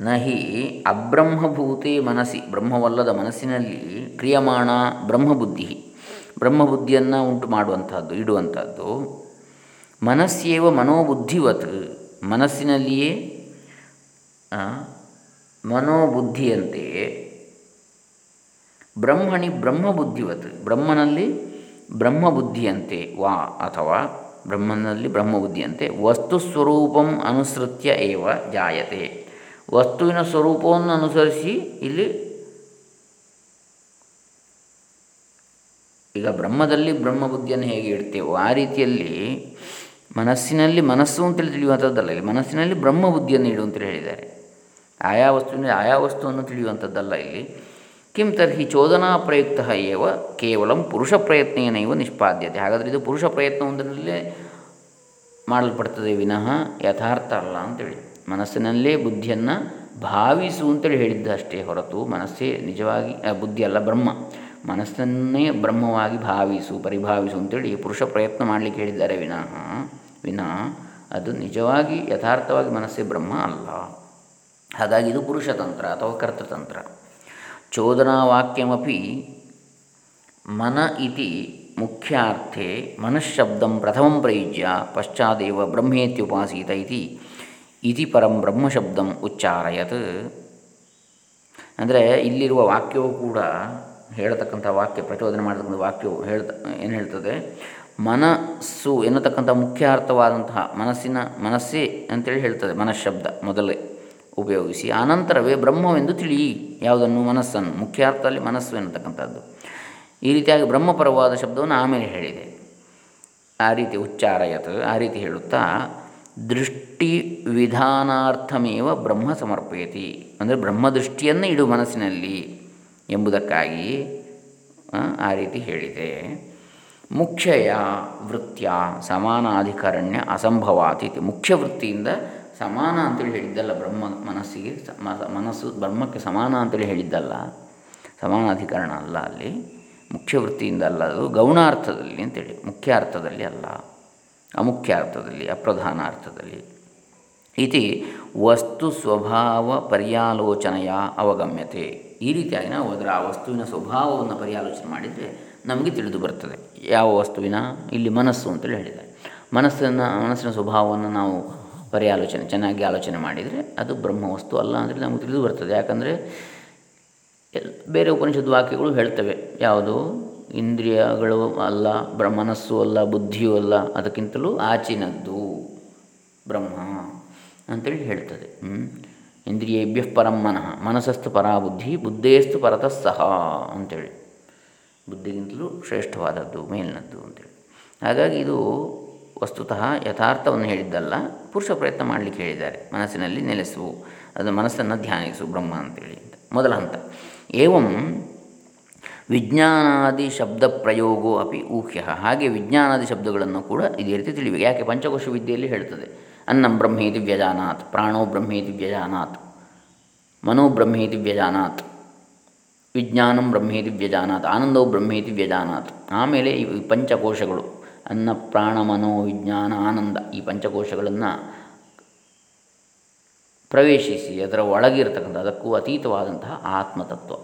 ನಹಿ ಅಬ್ರಹ್ಮಭೂತೆ ಮನಸ್ಸಿ ಬ್ರಹ್ಮವಲ್ಲದ ಮನಸ್ಸಿನಲ್ಲಿ ಕ್ರಿಯಮಾಣ ಬ್ರಹ್ಮಬುದ್ಧಿ, ಬ್ರಹ್ಮಬುದ್ಧಿಯನ್ನು ಉಂಟು ಮಾಡುವಂಥದ್ದು, ಇಡುವಂಥದ್ದು. ಮನಸ್ಸೇವ ಮನೋಬುದ್ಧಿವತ್, ಮನಸ್ಸಿನಲ್ಲಿಯೇ ಮನೋಬುದ್ಧಿಯಂತೆ. ಬ್ರಹ್ಮಣಿ ಬ್ರಹ್ಮಬುದ್ಧಿವತ್. ಬ್ರಹ್ಮನಲ್ಲಿ ಬ್ರಹ್ಮಬುದ್ಧಿಯಂತೆ ವಾ ಅಥವಾ ಬ್ರಹ್ಮನಲ್ಲಿ ಬ್ರಹ್ಮಬುದ್ಧಿಯಂತೆ. ವಸ್ತು ಸ್ವರೂಪಂ ಅನುಸೃತ್ಯ ಏವ ಜಾಯತೆ. ವಸ್ತುವಿನ ಸ್ವರೂಪವನ್ನು ಅನುಸರಿಸಿ ಇಲ್ಲಿ ಈಗ ಬ್ರಹ್ಮದಲ್ಲಿ ಬ್ರಹ್ಮಬುದ್ಧಿಯನ್ನು ಹೇಗೆ ಇಡ್ತೇವೋ ಆ ರೀತಿಯಲ್ಲಿ ಮನಸ್ಸಿನಲ್ಲಿ ಮನಸ್ಸು ಅಂತೇಳಿ ತಿಳಿಯುವಂಥದ್ದಲ್ಲ. ಇಲ್ಲಿ ಮನಸ್ಸಿನಲ್ಲಿ ಬ್ರಹ್ಮಬುದ್ಧಿಯನ್ನು ಇಡು ಅಂತೇಳಿ ಹೇಳಿದ್ದಾರೆ. ಆಯಾ ವಸ್ತುವಿನ ಆಯಾ ವಸ್ತುವನ್ನು ತಿಳಿಯುವಂಥದ್ದಲ್ಲ ಇಲ್ಲಿ. ಕಿಂ ತರ್ಹಿ ಚೋದನಾ ಪ್ರಯುಕ್ತ ಏವ ಕೇವಲ ಪುರುಷ ಪ್ರಯತ್ನೇನೈವ ನಿಷ್ಪಾದ್ಯತೆ. ಹಾಗಾದರೆ ಇದು ಪುರುಷ ಪ್ರಯತ್ನ ಒಂದರಲ್ಲೇ ಮಾಡಲ್ಪಡ್ತದೆ ವಿನಃ ಯಥಾರ್ಥ ಅಲ್ಲ ಅಂತೇಳಿ. ಮನಸ್ಸಿನಲ್ಲೇ ಬುದ್ಧಿಯನ್ನು ಭಾವಿಸು ಅಂತೇಳಿ ಹೇಳಿದ್ದ ಅಷ್ಟೇ ಹೊರತು ಮನಸ್ಸೇ ನಿಜವಾಗಿ ಬುದ್ಧಿ ಅಲ್ಲ, ಬ್ರಹ್ಮ. ಮನಸ್ಸನ್ನೇ ಬ್ರಹ್ಮವಾಗಿ ಭಾವಿಸು, ಪರಿಭಾವಿಸು ಅಂತೇಳಿ ಪುರುಷ ಪ್ರಯತ್ನ ಮಾಡಲಿಕ್ಕೆ ಹೇಳಿದ್ದಾರೆ ವಿನಃ. ವಿನಃ ಅದು ನಿಜವಾಗಿ ಯಥಾರ್ಥವಾಗಿ ಮನಸ್ಸೇ ಬ್ರಹ್ಮ ಅಲ್ಲ. ಹಾಗಾಗಿ ಇದು ಪುರುಷತಂತ್ರ ಅಥವಾ ಕರ್ತತಂತ್ರ ಚೋದನಾವಾಕ್ಯಮಿ ಮನ ಇತಿ ಮುಖ್ಯಾರ್ಥೆ ಮನಃಶಬ್ದ ಪ್ರಥಮಂ ಪ್ರಯುಜ್ಯ ಪಶ್ಚಾದೇವ ಬ್ರಹ್ಮೇತ್ಯುಪಾಸೀತ ಇತಿ. ಇತಿ ಪರಂ ಬ್ರಹ್ಮಶಬ್ದ ಉಚ್ಚಾರಯತ್. ಅಂದರೆ ಇಲ್ಲಿರುವ ವಾಕ್ಯವು ಕೂಡ ಹೇಳತಕ್ಕಂಥ ವಾಕ್ಯ, ಪ್ರಚೋದನೆ ಮಾಡತಕ್ಕಂಥ ವಾಕ್ಯವು ಹೇಳ್ತ, ಏನು ಹೇಳ್ತದೆ? ಮನಸ್ಸು ಎನ್ನತಕ್ಕಂಥ ಮುಖ್ಯಾರ್ಥವಾದಂತಹ ಮನಸ್ಸಿನ, ಮನಸ್ಸೇ ಅಂತೇಳಿ ಹೇಳ್ತದೆ ಮನಃಶಬ್ದ ಮೊದಲೇ. ಉಪಯೋಗಿಸಿ. ಆನಂತರವೇ ಬ್ರಹ್ಮವೆಂದು ತಿಳಿ. ಯಾವುದನ್ನು? ಮನಸ್ಸನ್ನು. ಮುಖ್ಯಾರ್ಥದಲ್ಲಿ ಮನಸ್ಸು ಎನ್ನತಕ್ಕಂಥದ್ದು. ಈ ರೀತಿಯಾಗಿ ಬ್ರಹ್ಮಪರವಾದ ಶಬ್ದವನ್ನು ಆಮೇಲೆ ಹೇಳಿದೆ. ಆ ರೀತಿ ಉಚ್ಚಾರಯತ್, ಆ ರೀತಿ ಹೇಳುತ್ತಾ, ದೃಷ್ಟಿ ವಿಧಾನಾರ್ಥಮೇವ ಬ್ರಹ್ಮ ಸಮರ್ಪಯತಿ. ಅಂದರೆ ಬ್ರಹ್ಮದೃಷ್ಟಿಯನ್ನು ಇಡು ಮನಸ್ಸಿನಲ್ಲಿ ಎಂಬುದಕ್ಕಾಗಿ, ಆ ರೀತಿ ಹೇಳಿದೆ. ಮುಖ್ಯಯ ವೃತ್ತಿಯ ಸಮಾನಾಧಿಕರಣ್ಯ ಅಸಂಭವಾತಿ ಮುಖ್ಯ ವೃತ್ತಿಯಿಂದ ಸಮಾನ ಅಂತೇಳಿ ಹೇಳಿದ್ದಲ್ಲ ಬ್ರಹ್ಮ ಮನಸ್ಸಿಗೆ ಮನಸ್ಸು ಬ್ರಹ್ಮಕ್ಕೆ ಸಮಾನ ಅಂತೇಳಿ ಹೇಳಿದ್ದಲ್ಲ, ಸಮಾನಾಧಿಕರಣ ಅಲ್ಲ ಅಲ್ಲಿ ಮುಖ್ಯ ವೃತ್ತಿಯಿಂದ ಅಲ್ಲ ಅದು, ಗೌಣಾರ್ಥದಲ್ಲಿ ಅಂತೇಳಿ ಮುಖ್ಯ ಅರ್ಥದಲ್ಲಿ ಅಲ್ಲ ಅಮುಖ್ಯ ಅರ್ಥದಲ್ಲಿ ಅಪ್ರಧಾನ ಅರ್ಥದಲ್ಲಿ ಇತಿ ವಸ್ತು ಸ್ವಭಾವ ಪರ್ಯಾಲೋಚನೆಯ ಅವಗಮ್ಯತೆ. ಈ ರೀತಿಯಾಗಿ ನಾವು ಅದರ ಆ ವಸ್ತುವಿನ ಸ್ವಭಾವವನ್ನು ಪರ್ಯಾಲೋಚನೆ ಮಾಡಿದರೆ ನಮಗೆ ತಿಳಿದು ಬರ್ತದೆ. ಯಾವ ವಸ್ತುವಿನ? ಇಲ್ಲಿ ಮನಸ್ಸು ಅಂತೇಳಿ ಹೇಳಿದ್ದಾರೆ. ಮನಸ್ಸನ್ನು, ಮನಸ್ಸಿನ ಸ್ವಭಾವವನ್ನು ನಾವು ಪರ್ಯಾಲೋಚನೆ, ಚೆನ್ನಾಗಿ ಆಲೋಚನೆ ಮಾಡಿದರೆ ಅದು ಬ್ರಹ್ಮ ವಸ್ತು ಅಲ್ಲ ಅಂದರೆ ನಮಗೆ ತಿಳಿದು ಬರ್ತದೆ. ಯಾಕಂದರೆ ಬೇರೆ ಉಪನಿಷತ್ ವಾಕ್ಯಗಳು ಹೇಳ್ತವೆ. ಯಾವುದು? ಇಂದ್ರಿಯಗಳು ಅಲ್ಲ ಬ್ರ ಮನಸ್ಸು ಅಲ್ಲ, ಬುದ್ಧಿಯೂ ಅಲ್ಲ, ಅದಕ್ಕಿಂತಲೂ ಆಚಿನದ್ದು ಬ್ರಹ್ಮ ಅಂತೇಳಿ ಹೇಳ್ತದೆ. ಇಂದ್ರಿಯೇಭ್ಯ ಪರಂ ಮನಃ, ಮನಸ್ಸಸ್ತು ಪರಾಬುದ್ಧಿ, ಬುದ್ಧೇಸ್ತು ಪರತಃ ಸಹ ಅಂತೇಳಿ. ಬುದ್ಧಿಗಿಂತಲೂ ಶ್ರೇಷ್ಠವಾದದ್ದು, ಮೇಲಿನದ್ದು ಅಂತೇಳಿ. ಹಾಗಾಗಿ ಇದು ವಸ್ತುತಃ ಯಥಾರ್ಥವನ್ನು ಹೇಳಿದ್ದಲ್ಲ, ಪುರುಷ ಪ್ರಯತ್ನ ಮಾಡಲಿಕ್ಕೆ ಹೇಳಿದ್ದಾರೆ. ಮನಸ್ಸಿನಲ್ಲಿ ನೆಲೆಸುವು ಅದು ಮನಸ್ಸನ್ನು ಧ್ಯಾನಿಸು, ಬ್ರಹ್ಮ ಅಂತೇಳಿ ಮೊದಲ ಹಂತ. ಏವಂ ವಿಜ್ಞಾನಾದಿ ಶಬ್ದ ಪ್ರಯೋಗೋ ಅಪಿ ಊಹ್ಯ. ಹಾಗೆ ವಿಜ್ಞಾನಾದಿ ಶಬ್ದಗಳನ್ನು ಕೂಡ ಇದೇ ರೀತಿ ತಿಳಿಬೇಕು ಯಾಕೆ? ಪಂಚಕೋಶ ವಿದ್ಯೆಯಲ್ಲಿ ಹೇಳ್ತದೆ ಅನ್ನಂ ಬ್ರಹ್ಮೇತಿ ವ್ಯಜಾನಾತ್, ಪ್ರಾಣೋ ಬ್ರಹ್ಮೇತಿ ವ್ಯಜಾನಾತ್, ಮನೋ ಬ್ರಹ್ಮೇತಿ ವ್ಯಜಾನಾತ್, ವಿಜ್ಞಾನಂ ಬ್ರಹ್ಮೇತಿ ವ್ಯಜಾನಾತ್, ಆನಂದೋ ಬ್ರಹ್ಮೇತಿ ವ್ಯಜಾನಾತ್. ಆಮೇಲೆ ಈ ಪಂಚಕೋಶಗಳು. ಅನ್ನ ಪ್ರಾಣ ಮನೋವಿಜ್ಞಾನ ಆನಂದ ಈ ಪಂಚಕೋಶಗಳನ್ನು ಪ್ರವೇಶಿಸಿ ಅದರ ಒಳಗಿರ್ತಕ್ಕಂಥ, ಅದಕ್ಕೂ ಅತೀತವಾದಂತಹ ಆತ್ಮತತ್ವ.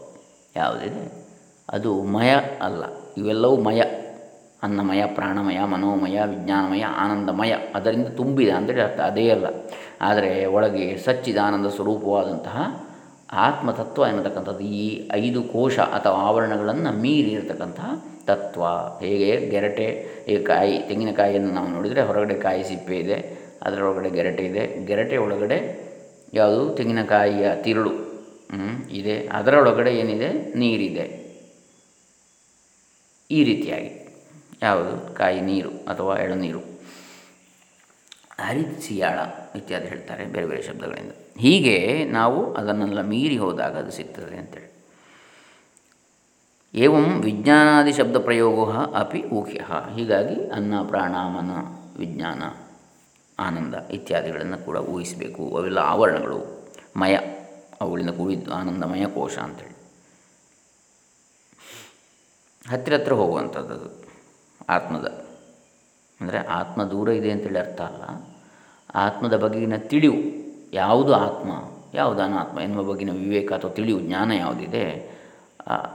ಯಾವುದಿದೆ? ಅದು ಮಯ ಅಲ್ಲ. ಇವೆಲ್ಲವೂ ಮಯ. ಅನ್ನಮಯ, ಪ್ರಾಣಮಯ, ಮನೋಮಯ, ವಿಜ್ಞಾನಮಯ, ಆನಂದಮಯ ಅದರಿಂದ ತುಂಬಿದೆ. ಅಂತೇಳಿ ಅರ್ಥ ಅದೇ ಅಲ್ಲ. ಆದರೆ ಒಳಗೆ ಸಚ್ಚಿದಾನಂದ ಸ್ವರೂಪವಾದಂತಹ ಆತ್ಮತತ್ವ ಎನ್ನತಕ್ಕಂಥದ್ದು, ಈ ಐದು ಕೋಶ ಅಥವಾ ಆವರಣಗಳನ್ನು ಮೀರಿ ಇರತಕ್ಕಂತಹ ತತ್ವ. ಹೇಗೆ? ಗೆರಟೆ, ಈ ಕಾಯಿ ತೆಂಗಿನಕಾಯಿಯನ್ನು ನಾವು ನೋಡಿದರೆ ಹೊರಗಡೆ ಕಾಯಿ ಸಿಪ್ಪೆ ಇದೆ, ಅದರೊಳಗಡೆ ಗೆರಟೆ ಇದೆ. ಗೆರಟೆ ಒಳಗಡೆ ಯಾವುದು? ತೆಂಗಿನಕಾಯಿಯ ತಿರುಳು ಇದೆ. ಅದರೊಳಗಡೆ ಏನಿದೆ? ನೀರಿದೆ. ಈ ರೀತಿಯಾಗಿ. ಯಾವುದು? ಕಾಯಿ ನೀರು ಅಥವಾ ಎಳನೀರು. ಹರಿತ್ ಸಿಯಾಳ ಇತ್ಯಾದಿ ಹೇಳ್ತಾರೆ ಬೇರೆ ಬೇರೆ ಶಬ್ದಗಳಿಂದ. ಹೀಗೆ ನಾವು ಅದನ್ನೆಲ್ಲ ಮೀರಿ ಹೋದಾಗ ಅದು ಸಿಗ್ತದೆ ಅಂತೇಳಿ. ಏವಂ ವಿಜ್ಞಾನಾದಿ ಶಬ್ದ ಪ್ರಯೋಗ ಅಪಿ ಊಹ್ಯ ಹೀಗಾಗಿ ಅನ್ನ ಪ್ರಾಣ ಮನ ವಿಜ್ಞಾನ, ಆನಂದ ಇತ್ಯಾದಿಗಳನ್ನು ಕೂಡ ಊಹಿಸಬೇಕು. ಅವೆಲ್ಲ ಆವರಣಗಳು, ಮಯ, ಅವುಗಳಿಂದ ಕೂಡಿದ್ದು ಆನಂದಮಯ ಕೋಶ ಅಂತೇಳಿ. ಹತ್ತಿರ ಹತ್ತಿರ ಹೋಗುವಂಥದ್ದು ಆತ್ಮದ ಅಂದರೆ ಆತ್ಮ ದೂರ ಇದೆ ಅಂತೇಳಿ ಅರ್ಥ ಅಲ್ಲ. ಆತ್ಮದ ಬಗೆಗಿನ ತಿಳಿವು, ಯಾವುದು ಆತ್ಮ, ಯಾವುದು ಅನಾತ್ಮ, ಎನ್ನುವ ಬಗೆಗಿನ ವಿವೇಕ ಅಥವಾ ತಿಳಿವು, ಜ್ಞಾನ ಯಾವುದಿದೆ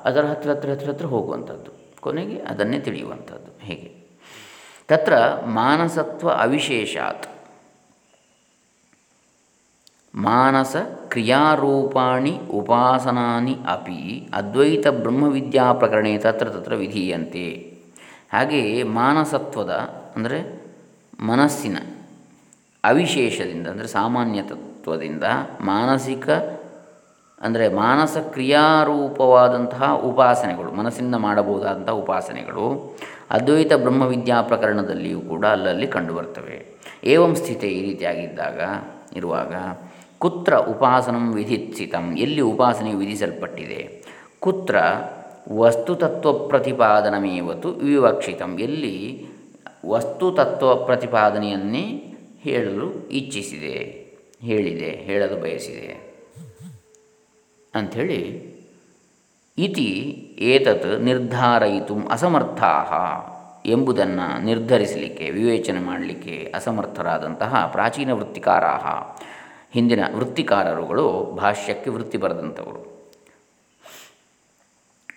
ಅದರ ಹತ್ತಿರ ಹತ್ತಿರ ಹತ್ತಿರ ಹತ್ತಿರ ಹೋಗುವಂಥದ್ದು, ಕೊನೆಗೆ ಅದನ್ನೇ ತಿಳಿಯುವಂಥದ್ದು, ಹೇಗೆ. ತತ್ರ ಮಾನಸತ್ವ ಅವಿಶೇಷಾತ್. ಮಾನಸ ಕ್ರಿಯಾರೂಪಾಣಿ ಉಪಾಸನಾನಿ ಅಪಿ ಅದ್ವೈತ ಬ್ರಹ್ಮವಿದ್ಯಾ ಪ್ರಕರಣೆ ತತ್ರ ತತ್ರ ವಿಧೀಯಂತೆ. ಹಾಗೆಯೇ ಮಾನಸತ್ವದ ಅಂದರೆ ಮನಸ್ಸಿನ ಅವಿಶೇಷದಿಂದ ಅಂದರೆ ಸಾಮಾನ್ಯ ತತ್ವದಿಂದ ಮಾನಸಿಕ ಅಂದರೆ ಮಾನಸ ಕ್ರಿಯಾರೂಪವಾದಂತಹ ಉಪಾಸನೆಗಳು ಮನಸ್ಸಿಂದ ಮಾಡಬಹುದಾದಂತಹ ಉಪಾಸನೆಗಳು ಅದ್ವೈತ ಬ್ರಹ್ಮವಿದ್ಯಾ ಪ್ರಕರಣದಲ್ಲಿಯೂ ಕೂಡ ಅಲ್ಲಲ್ಲಿ ಕಂಡುಬರ್ತವೆ. ಏವಂ ಸ್ಥಿತಿ ಈ ರೀತಿಯಾಗಿದ್ದಾಗ, ಇರುವಾಗ ಕುತ್ರ ಉಪಾಸನಂ ವಿಧಿತ್ಸಿತಂ, ಎಲ್ಲಿ ಉಪಾಸನೆ ವಿಧಿಸಲ್ಪಟ್ಟಿದೆ? ಕುತ್ರ ವಸ್ತುತತ್ವ ಪ್ರತಿಪಾದನಮೇವತು ವಿವಕ್ಷಿತಂ, ಎಲ್ಲಿ ವಸ್ತುತತ್ವ ಪ್ರತಿಪಾದನೆಯನ್ನೇ ಹೇಳಲು ಇಚ್ಛಿಸಿದೆ, ಹೇಳಿದೆ, ಹೇಳಲು ಬಯಸಿದೆ. ಅಂಥೇಳಿ, ಇತಿ ಏತತ್ ನಿರ್ಧಾರಯಿತು ಅಸಮರ್ಥಾ ಎಂಬುದನ್ನು ನಿರ್ಧರಿಸಲಿಕ್ಕೆ, ವಿವೇಚನೆ ಮಾಡಲಿಕ್ಕೆ ಅಸಮರ್ಥರಾದಂತಹ ಪ್ರಾಚೀನ ವೃತ್ತಿಕಾರ ಹಿಂದಿನ ವೃತ್ತಿಕಾರರುಗಳು ಭಾಷ್ಯಕ್ಕೆ ವೃತ್ತಿ ಬರೆದಂಥವರು.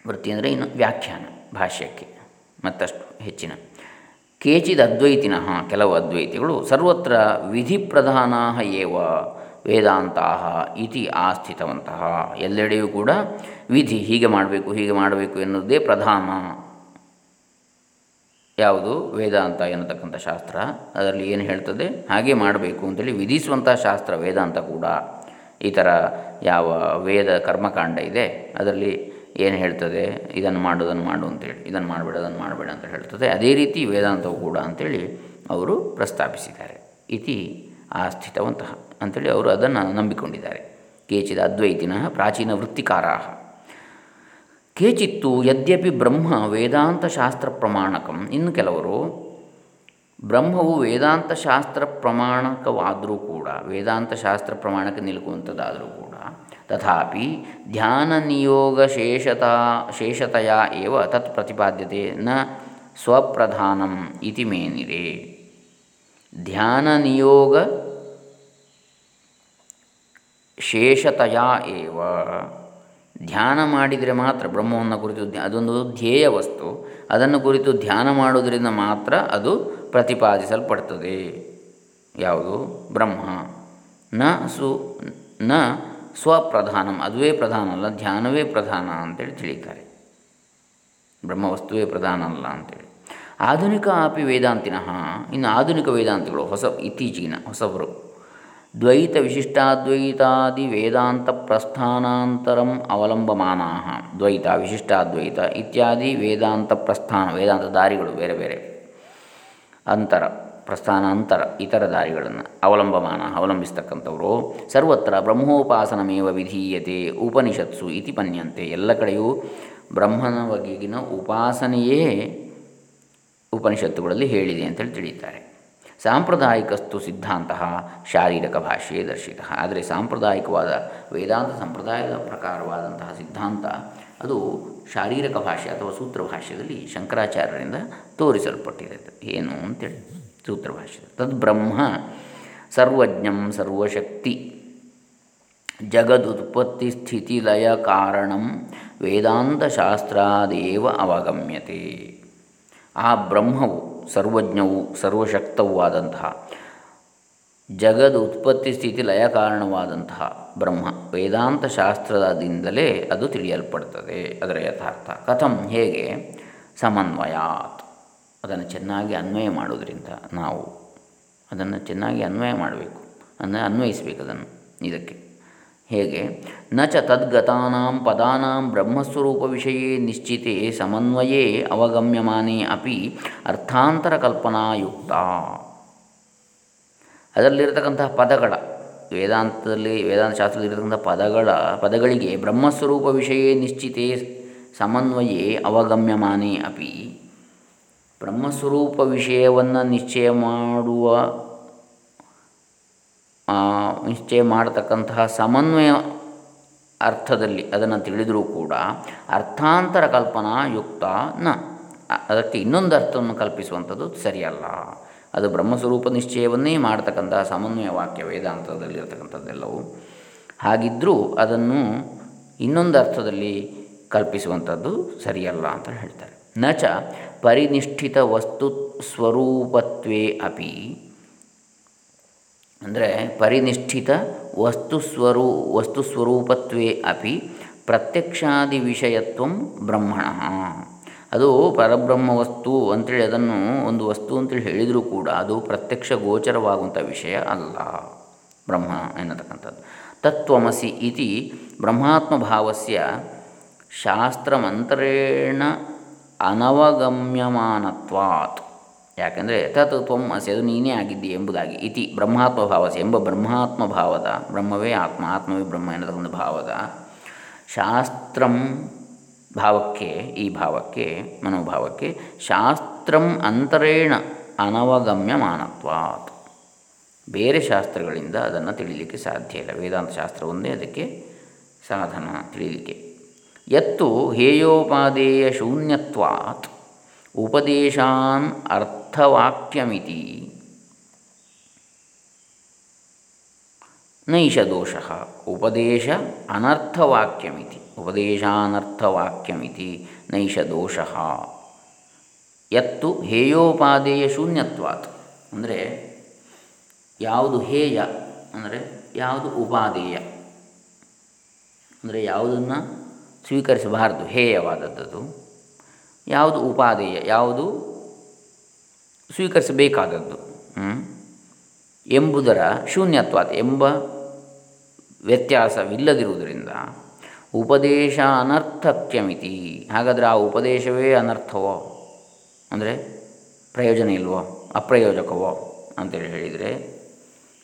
ವೃತ್ತಿ ಅಂದರೆ ಇನ್ನು ವ್ಯಾಖ್ಯಾನ ಭಾಷ್ಯಕ್ಕೆ ಮತ್ತಷ್ಟು ಹೆಚ್ಚಿನ. ಕೇಚಿದ ಅದ್ವೈತಿನ ಕೆಲವು ಅದ್ವೈತಿಗಳು ಸರ್ವತ್ರ ವಿಧಿ ಪ್ರಧಾನ ಏವ ವೇದಾಂತ ಇತಿ ಆಸ್ಥಿತವಂತಹ. ಎಲ್ಲೆಡೆಯೂ ಕೂಡ ವಿಧಿ ಹೀಗೆ ಮಾಡಬೇಕು ಹೀಗೆ ಮಾಡಬೇಕು ಎನ್ನುವುದೇ ಪ್ರಧಾನ. ಯಾವುದು? ವೇದಾಂತ ಎನ್ನತಕ್ಕಂಥ ಶಾಸ್ತ್ರ. ಅದರಲ್ಲಿ ಏನು ಹೇಳ್ತದೆ? ಹಾಗೆ ಮಾಡಬೇಕು ಅಂತೇಳಿ ವಿಧಿಸುವಂಥ ಶಾಸ್ತ್ರ ವೇದಾಂತ ಕೂಡ. ಈ ಥರ ಯಾವ ವೇದ ಕರ್ಮಕಾಂಡ ಇದೆ, ಅದರಲ್ಲಿ ಏನು ಹೇಳ್ತದೆ? ಇದನ್ನು ಮಾಡೋದನ್ನು ಮಾಡು ಅಂತೇಳಿ. ಇದನ್ನು ಮಾಡಬೇಡ ಅದನ್ನು ಮಾಡಬೇಡ ಅಂತ ಹೇಳ್ತದೆ. ಅದೇ ರೀತಿ ವೇದಾಂತವು ಕೂಡ ಅಂಥೇಳಿ ಅವರು ಪ್ರಸ್ತಾಪಿಸಿದ್ದಾರೆ. ಇತಿ ಆಸ್ಥಿತವಂತಹ ಅಂಥೇಳಿ ಅವರು ಅದನ್ನು ನಂಬಿಕೊಂಡಿದ್ದಾರೆ. ಕೇಚಿದ ಅದ್ವೈತಿನ ಪ್ರಾಚೀನ ವೃತ್ತಿಕಾರಾ. ಕೇಚಿತ್ತು ಯದ್ಯಪಿ ಬ್ರಹ್ಮ ವೇದಾಂತ ಶಾಸ್ತ್ರ ಪ್ರಮಾಣಕಂ. ಇನ್ನು ಕೆಲವರು, ಬ್ರಹ್ಮವು ವೇದಾಂತ ಶಾಸ್ತ್ರ ಪ್ರಮಾಣಕವಾದರೂ ಕೂಡ ವೇದಾಂತ ಶಾಸ್ತ್ರ ಪ್ರಮಾಣಕ್ಕೆ ನಿಲುಕುವಂಥದ್ದಾದರೂ ಕೂಡ ತಥಾಪಿ ಧ್ಯಾನ ನಿಯೋಗ ಶೇಷತ ಶೇಷತೆಯ ಏವ ತತ್ ಪ್ರತಿಪಾದ್ಯತೆ ನ ಸ್ವಪ್ರಧಾನಂ ಇತಿ ಮೇನಿರೆ ಧ್ಯಾನ ನಿಯೋಗ ಶೇಷತೆಯ ಏವ ಧ್ಯಾನ ಮಾಡಿದರೆ ಮಾತ್ರ ಬ್ರಹ್ಮವನ್ನು ಕುರಿತು ಅದೊಂದು ಧ್ಯೇಯ ವಸ್ತು. ಅದನ್ನು ಕುರಿತು ಧ್ಯಾನ ಮಾಡುವುದರಿಂದ ಮಾತ್ರ ಅದು ಪ್ರತಿಪಾದಿಸಲ್ಪಡ್ತದೆ. ಯಾವುದು? ಬ್ರಹ್ಮ. ನ ಸು ನ ಸ್ವಪ್ರಧಾನಂ, ಅದುವೇ ಪ್ರಧಾನ ಅಲ್ಲ, ಧ್ಯಾನವೇ ಪ್ರಧಾನ ಅಂತೇಳಿ ತಿಳಿತಾರೆ. ಬ್ರಹ್ಮವಸ್ತುವೇ ಪ್ರಧಾನ ಅಲ್ಲ ಅಂತೇಳಿ. ಆಧುನಿಕ ಅಪಿ ವೇದಾಂತಿನಃ ಇನ್ನು ಆಧುನಿಕ ವೇದಾಂತಿಗಳು ಹೊಸ ಇತ್ತೀಚಿನ ಹೊಸಬರು ದ್ವೈತ ವಿಶಿಷ್ಟಾದ್ವೈತಾದಿ ವೇದಾಂತ ಪ್ರಸ್ಥಾನಾಂತರಂ ಅವಲಂಬಮಾನಾ ದ್ವೈತ, ವಿಶಿಷ್ಟಾದ್ವೈತ ಇತ್ಯಾದಿ ವೇದಾಂತ ಪ್ರಸ್ಥಾನ, ವೇದಾಂತ ದಾರಿಗಳು ಬೇರೆ ಬೇರೆ. ಅಂತರ. ಪ್ರಸ್ಥಾನಾಂತರ ಇತರ ದಾರಿಗಳನ್ನು ಅವಲಂಬಮಾನ ಅವಲಂಬಿಸ್ತಕ್ಕಂಥವರು. ಸರ್ವತ್ರ ಬ್ರಹ್ಮೋಪಾಸನಮೇವ ವಿಧೀಯತೆ, ಉಪನಿಷತ್ಸು ಇತಿ ಪನ್ಯಂತೆ ಎಲ್ಲ ಕಡೆಯೂ ಬ್ರಹ್ಮನ ಬಗೆಗಿನ ಉಪಾಸನೆಯೇ ಉಪನಿಷತ್ತುಗಳಲ್ಲಿ ಹೇಳಿದೆ ಅಂತೇಳಿ ತಿಳಿಯುತ್ತಾರೆ. ಸಾಂಪ್ರದಾಯಿಕಸ್ತು ಸಿದ್ಧಾಂತ ಶಾರೀರಿಕ ಭಾಷೆಯೇ ದರ್ಶಿತ. ಆದರೆ ಸಾಂಪ್ರದಾಯಿಕವಾದ ವೇದಾಂತ ಸಂಪ್ರದಾಯದ ಪ್ರಕಾರವಾದಂತಹ ಸಿದ್ಧಾಂತ ಅದು ಶಾರೀರಿಕ ಭಾಷೆ ಅಥವಾ ಸೂತ್ರ ಭಾಷೆಯಲ್ಲಿ ಶಂಕರಾಚಾರ್ಯರಿಂದ ತೋರಿಸಲ್ಪಟ್ಟಿದೆ ಏನು ಅಂತೇಳಿ? ಸೂತ್ರ ಭಾಷೆ ತದ್ ಬ್ರಹ್ಮ ಸರ್ವಜ್ಞಂ ಸರ್ವಶಕ್ತಿ. ಜಗದುತ್ಪತ್ತಿ ಸ್ಥಿತಿ ಲಯ ಕಾರಣಂ ವೇದಾಂತಶಾಸ್ತ್ರಾದೇವ ಅವಗಮ್ಯತೆ. ಆ ಬ್ರಹ್ಮವು, ಸರ್ವಜ್ಞವು, ಸರ್ವಶಕ್ತವೂ ಆದಂತಹ ಜಗದ ಉತ್ಪತ್ತಿ ಸ್ಥಿತಿ ಲಯ ಕಾರಣವಾದಂತಹ ಬ್ರಹ್ಮ ವೇದಾಂತ ಶಾಸ್ತ್ರದಿಂದಲೇ ಅದು ತಿಳಿಯಲ್ಪಡ್ತದೆ. ಅದರ ಯಥಾರ್ಥ. ಕಥಂ ಹೇಗೆ? ಸಮನ್ವಯಾತ್. ಅದನ್ನು ಚೆನ್ನಾಗಿ ಅನ್ವಯ ಮಾಡೋದರಿಂದ ನಾವು ಅದನ್ನು ಚೆನ್ನಾಗಿ ಅನ್ವಯ ಮಾಡಬೇಕು. ಅಂದರೆ ಅನ್ವಯಿಸಬೇಕು ಅದನ್ನು ಇದಕ್ಕೆ. ಹೇಗೆ? ನ ಚ ತದ್ಗತಾನಾಂ ಪದಾನಾಂ ಬ್ರಹ್ಮಸ್ವರೂಪ ವಿಷಯ ನಿಶ್ಚಿತೆ ಸಮನ್ವಯೇ ಅವಗಮ್ಯಮಾನೇ ಅಪಿ ಅರ್ಥಾಂತರ ಕಲ್ಪನಾಯುಕ್ತ ಅದರಲ್ಲಿರತಕ್ಕಂತಹ ಪದಗಳ, ವೇದಾಂತದಲ್ಲಿ ವೇದಾಂತ ಶಾಸ್ತ್ರದಲ್ಲಿರತಕ್ಕಂಥ ಪದಗಳ, ಪದಗಳಿಗೆ ಬ್ರಹ್ಮಸ್ವರೂಪ ವಿಷಯ ನಿಶ್ಚಿತೆ ಸಮನ್ವಯೇ ಅವಗಮ್ಯಮಾನೇ ಅಪಿ ಬ್ರಹ್ಮಸ್ವರೂಪ ವಿಷಯವನ್ನು ನಿಶ್ಚಯ ಮಾಡುವ ನಿಶ್ಚಯ ಮಾಡತಕ್ಕಂತಹ ಸಮನ್ವಯ ಅರ್ಥದಲ್ಲಿ ಅದನ್ನು ತಿಳಿದರೂ ಕೂಡ ಅರ್ಥಾಂತರ ಕಲ್ಪನಾ ಯುಕ್ತ ನ. ಅದಕ್ಕೆ ಇನ್ನೊಂದು ಅರ್ಥವನ್ನು ಕಲ್ಪಿಸುವಂಥದ್ದು ಸರಿಯಲ್ಲ. ಅದು ಬ್ರಹ್ಮಸ್ವರೂಪ ನಿಶ್ಚಯವನ್ನೇ ಮಾಡತಕ್ಕಂತಹ ಸಮನ್ವಯ ವಾಕ್ಯ ವೇದಾಂತದಲ್ಲಿರತಕ್ಕಂಥದ್ದೆಲ್ಲವೂ ಹಾಗಿದ್ದರೂ ಅದನ್ನು ಇನ್ನೊಂದು ಅರ್ಥದಲ್ಲಿ ಕಲ್ಪಿಸುವಂಥದ್ದು ಸರಿಯಲ್ಲ ಅಂತ ಹೇಳ್ತಾರೆ. ನ ಚ ಪರಿನಿಷ್ಠಿತ ವಸ್ತು ಸ್ವರೂಪತ್ವೇ ಅಪಿ. ಅಂದರೆ ಪರಿನಿಷ್ಠಿತ ವಸ್ತುಸ್ವರೂ ವಸ್ತುಸ್ವರೂಪತ್ವೇ ಅಪಿ, ಪ್ರತ್ಯಕ್ಷಾದಿ ವಿಷಯತ್ವ ಬ್ರಹ್ಮಣ. ಅದು ಪರಬ್ರಹ್ಮ ವಸ್ತು ಅಂತೇಳಿ ಅದನ್ನು ಒಂದು ವಸ್ತು ಅಂತೇಳಿ ಹೇಳಿದರೂ ಕೂಡ ಅದು ಪ್ರತ್ಯಕ್ಷ ಗೋಚರವಾಗುವಂಥ ವಿಷಯ ಅಲ್ಲ. ಬ್ರಹ್ಮ ಎನ್ನತಕ್ಕಂಥದ್ದು. ತತ್ವಮಸಿ ಇತಿ ಬ್ರಹ್ಮಾತ್ಮಭಾವಸ್ಯ ಶಾಸ್ತ್ರಮಂತರೇಣ ಅನವಗಮ್ಯಮಾನತ್ವಾತ್. ಯಾಕೆಂದರೆ ತತ್ ಅಸಿ ಅದು ನೀನೇ ಆಗಿದ್ದಿ ಎಂಬುದಾಗಿ. ಇತಿ ಬ್ರಹ್ಮಾತ್ಮ ಭಾವಸಿ ಎಂಬ ಬ್ರಹ್ಮಾತ್ಮ ಭಾವದ ಬ್ರಹ್ಮವೇ ಆತ್ಮ, ಆತ್ಮವೇ ಬ್ರಹ್ಮ ಎನ್ನತಕ್ಕಂಥ ಭಾವದ ಶಾಸ್ತ್ರಂ ಭಾವಕ್ಕೆ, ಈ ಭಾವಕ್ಕೆ, ಮನೋಭಾವಕ್ಕೆ ಶಾಸ್ತ್ರಂ ಅಂತರೇಣ ಅನವಗಮ್ಯಮಾನತ್ವಾತ್. ಬೇರೆ ಶಾಸ್ತ್ರಗಳಿಂದ ಅದನ್ನು ತಿಳಿಲಿಕ್ಕೆ ಸಾಧ್ಯ ಇಲ್ಲ. ವೇದಾಂತ ಶಾಸ್ತ್ರ ಒಂದೇ, ಅದಕ್ಕೆ ಸಾಧನ ತಿಳಿಲಿಕ್ಕೆ. ಎತ್ತು ಹೇಯೋಪಾದೇಯ ಶೂನ್ಯತ್ವಾತ್ ಉಪದೇಶಾನ್ ಅರ್ಥವಾಕ್ಯಮಿತಿ. ನೈಷ ದೋಷ. ಉಪದೇಶ ಅನರ್ಥವಾಕ್ಯಮಿತಿ. ಉಪದೇಶಾನರ್ಥವಾಕ್ಯಮಿತಿ ನೈಷ ದೋಷ. ಎತ್ತು ಹೇಯೋಪಾದೇಯ ಶೂನ್ಯತ್ವಾತ್. ಅಂದರೆ ಯಾವುದು ಹೇಯ, ಅಂದರೆ ಯಾವುದು ಉಪಾದೇಯ. ಅಂದರೆ ಯಾವುದನ್ನು ಸ್ವೀಕರಿಸಬಾರದು ಹೇಯವಾದದ್ದು ಯಾವುದು ಉಪಾದೇಯ ಯಾವುದು ಸ್ವೀಕರಿಸಬೇಕಾದದ್ದು ಎಂಬುದರ ಶೂನ್ಯತ್ವಾತ್, ಎಂಬ ವ್ಯತ್ಯಾಸವಿಲ್ಲದಿರುವುದರಿಂದ ಉಪದೇಶ ಅನರ್ಥಕ್ಯಮಿತಿ ಹಾಗಾದರೆ ಆ ಉಪದೇಶವೇ ಅನರ್ಥವೋ? ಅಂದರೆ ಪ್ರಯೋಜನ ಇಲ್ವೋ? ಅಪ್ರಯೋಜಕವೋ? ಅಂತೇಳಿ ಹೇಳಿದರೆ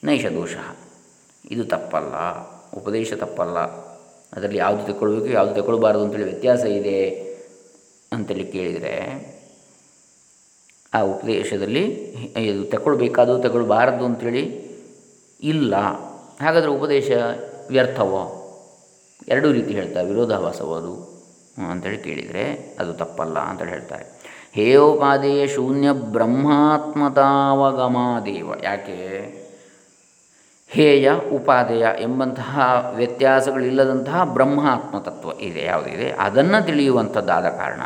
ನೈಷ ದೋಷ. ಇದು ತಪ್ಪಲ್ಲ, ಉಪದೇಶ ತಪ್ಪಲ್ಲ. ಅದರಲ್ಲಿ ಯಾವುದು ತಗೊಳ್ಬೇಕು ಯಾವುದು ತಗೊಳ್ಬಾರ್ದು ಅಂತೇಳಿ ವ್ಯತ್ಯಾಸ ಇದೆ. ಅಂತೇಳಿ ಕೇಳಿದರೆ, ಆ ಉಪದೇಶದಲ್ಲಿ ಇದು ತಗೊಳ್ಬೇಕಾದ್ದು ತಗೊಳ್ಬಾರದು ಅಂಥೇಳಿ ಇಲ್ಲ. ಹಾಗಾದರೆ ಉಪದೇಶ ವ್ಯರ್ಥವೋ? ಎರಡೂ ರೀತಿ ಹೇಳ್ತಾರೆ, ವಿರೋಧಾಭಾಸವೋ ಅದು? ಅಂತೇಳಿ ಕೇಳಿದರೆ ಅದು ತಪ್ಪಲ್ಲ ಅಂತೇಳಿ ಹೇಳ್ತಾರೆ. ಹೇಯೋಪಾದೇಯ ಶೂನ್ಯ ಬ್ರಹ್ಮಾತ್ಮತಾವಗಮಾದೇವ. ಯಾಕೆ? ಹೇಯ ಉಪಾದೇಯ ಎಂಬಂತಹ ವ್ಯತ್ಯಾಸಗಳಿಲ್ಲದಂತಹ ಬ್ರಹ್ಮಾತ್ಮತತ್ವ ಇದೆ, ಯಾವುದಿದೆ? ಅದನ್ನು ತಿಳಿಯುವಂಥದ್ದಾದ ಕಾರಣ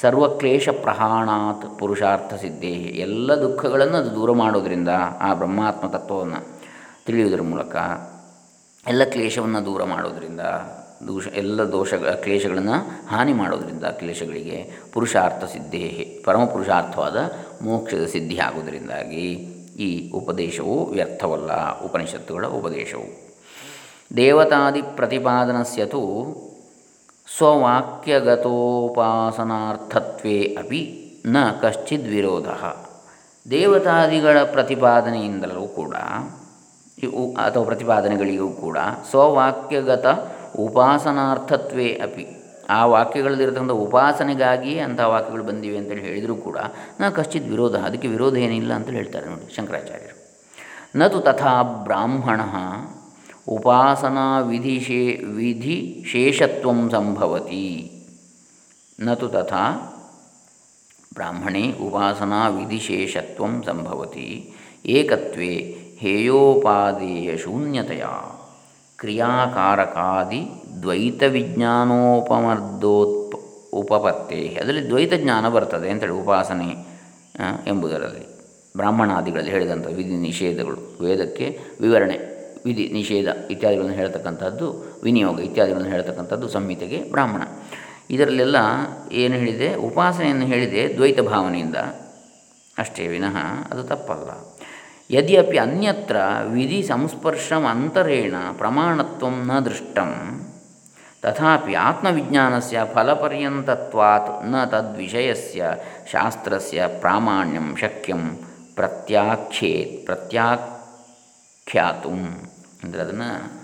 ಸರ್ವಕ್ಲೇಶ ಪ್ರಹಾಣಾತ್ ಪುರುಷಾರ್ಥ ಸಿದ್ಧೇ, ಎಲ್ಲ ದುಃಖಗಳನ್ನು ಅದು ದೂರ ಮಾಡೋದರಿಂದ ಆ ಬ್ರಹ್ಮಾತ್ಮ ತತ್ವವನ್ನು ತಿಳಿಯುವುದರ ಮೂಲಕ ಎಲ್ಲ ಕ್ಲೇಶವನ್ನು ದೂರ ಮಾಡೋದರಿಂದ, ದೋಷ, ಎಲ್ಲ ದೋಷ ಕ್ಲೇಶಗಳನ್ನು ಹಾನಿ ಮಾಡೋದರಿಂದ ಕ್ಲೇಶಗಳಿಗೆ ಪುರುಷಾರ್ಥ ಸಿದ್ಧೇ ಪರಮ ಪುರುಷಾರ್ಥವಾದ ಮೋಕ್ಷದ ಸಿದ್ಧಿ ಆಗುವುದರಿಂದಾಗಿ ಈ ಉಪದೇಶವು ವ್ಯರ್ಥವಲ್ಲ, ಉಪನಿಷತ್ತುಗಳ ಉಪದೇಶವು. ದೇವತಾದಿ ಪ್ರತಿಪಾದನಸ್ಯತು ಸ್ವವಾಕ್ಯಗತೋಪಾಸನಾರ್ಥತ್ವೇ ಅಪಿ ನ ಕಶ್ಚಿದ್ ವಿರೋಧ. ದೇವತಾದಿಗಳ ಪ್ರತಿಪಾದನೆಯಿಂದಲೂ ಕೂಡ ಅಥವಾ ಪ್ರತಿಪಾದನೆಗಳಿಗೂ ಕೂಡ ಸ್ವವಾಕ್ಯಗತ ಉಪಾಸನಾರ್ಥತ್ವೇ ಅಪಿ. ಆ ವಾಕ್ಯಗಳಲ್ಲಿರತಕ್ಕಂಥ ಉಪಾಸನೆಗಾಗಿಯೇ ಅಂಥ ವಾಕ್ಯಗಳು ಬಂದಿವೆ ಅಂತೇಳಿ ಹೇಳಿದರೂ ಕೂಡ ನಾ ಕಶ್ಚಿತ್ ವಿರೋಧ, ಅದಕ್ಕೆ ವಿರೋಧ ಏನಿಲ್ಲ ಅಂತೇಳಿ ಹೇಳ್ತಾರೆ ನೋಡಿ ಶಂಕರಾಚಾರ್ಯರು. ನತು ತಥಾ ಬ್ರಾಹ್ಮಣ ಉಪಾಸನಾ ವಿಧಿಶೇ ವಿಧಿಶೇಷತ್ವ ಸಂಭವತಿ. ನತು ತಥಾ ಬ್ರಾಹ್ಮಣೇ ಉಪಾಸನಾ ವಿಧಿಶೇಷತ್ವ ಸಂಭವತಿ. ಏಕತ್ವೇ ಹೇಯೋಪಾದೇಯ ಶೂನ್ಯತೆಯ. ಕ್ರಿಯಾಕಾರಕಾದಿ ದ್ವೈತ ವಿಜ್ಞಾನೋಪಮರ್ದೋತ್ಪ ಉಪಪತ್ತೇ. ಅದರಲ್ಲಿ ದ್ವೈತ ಜ್ಞಾನ ಬರ್ತದೆ ಅಂತೇಳಿ ಉಪಾಸನೆ ಎಂಬುದರಲ್ಲಿ. ಬ್ರಾಹ್ಮಣಾದಿಗಳಲ್ಲಿ ಹೇಳಿದಂಥ ವಿಧಿ ನಿಷೇಧಗಳು, ವೇದಕ್ಕೆ ವಿವರಣೆ, ವಿಧಿ ನಿಷೇಧ ಇತ್ಯಾದಿಗಳನ್ನು ಹೇಳ್ತಕ್ಕಂಥದ್ದು, ವಿನಿಯೋಗ ಇತ್ಯಾದಿಗಳನ್ನು ಹೇಳ್ತಕ್ಕಂಥದ್ದು ಸಂಹಿತೆಗೆ ಬ್ರಾಹ್ಮಣ. ಇದರಲ್ಲೆಲ್ಲ ಏನು ಹೇಳಿದೆ? ಉಪಾಸನೆಯನ್ನು ಹೇಳಿದೆ ದ್ವೈತ ಭಾವನೆಯಿಂದ. ಅಷ್ಟೇ ವಿನಃ ಅದು ತಪ್ಪಲ್ಲ. ಯದ್ಯಪಿ ಅನ್ಯತ್ರ ವಿಧಿ ಸಂಸ್ಪರ್ಶಂ ಅಂತರೇಣ ಪ್ರಮಾಣತ್ವ ನ ದೃಷ್ಟಂ. ತಥಾಪಿ ಆತ್ಮವಿಜ್ಞಾನಸ್ಯ ಫಲಪರ್ಯಂತತ್ವಾತ್ನ ತದ್ವಿಷಯಸ್ಯ ಶಾಸ್ತ್ರಸ್ಯ ಪ್ರಾಮಾಣ್ಯಂ ಶಕ್ಯಂ ಪ್ರತ್ಯಾಖ್ಯೇತ್ ಪ್ರತ್ಯಾಖ್ಯಾತು. ಅಂದರೆ ಅದನ್ನು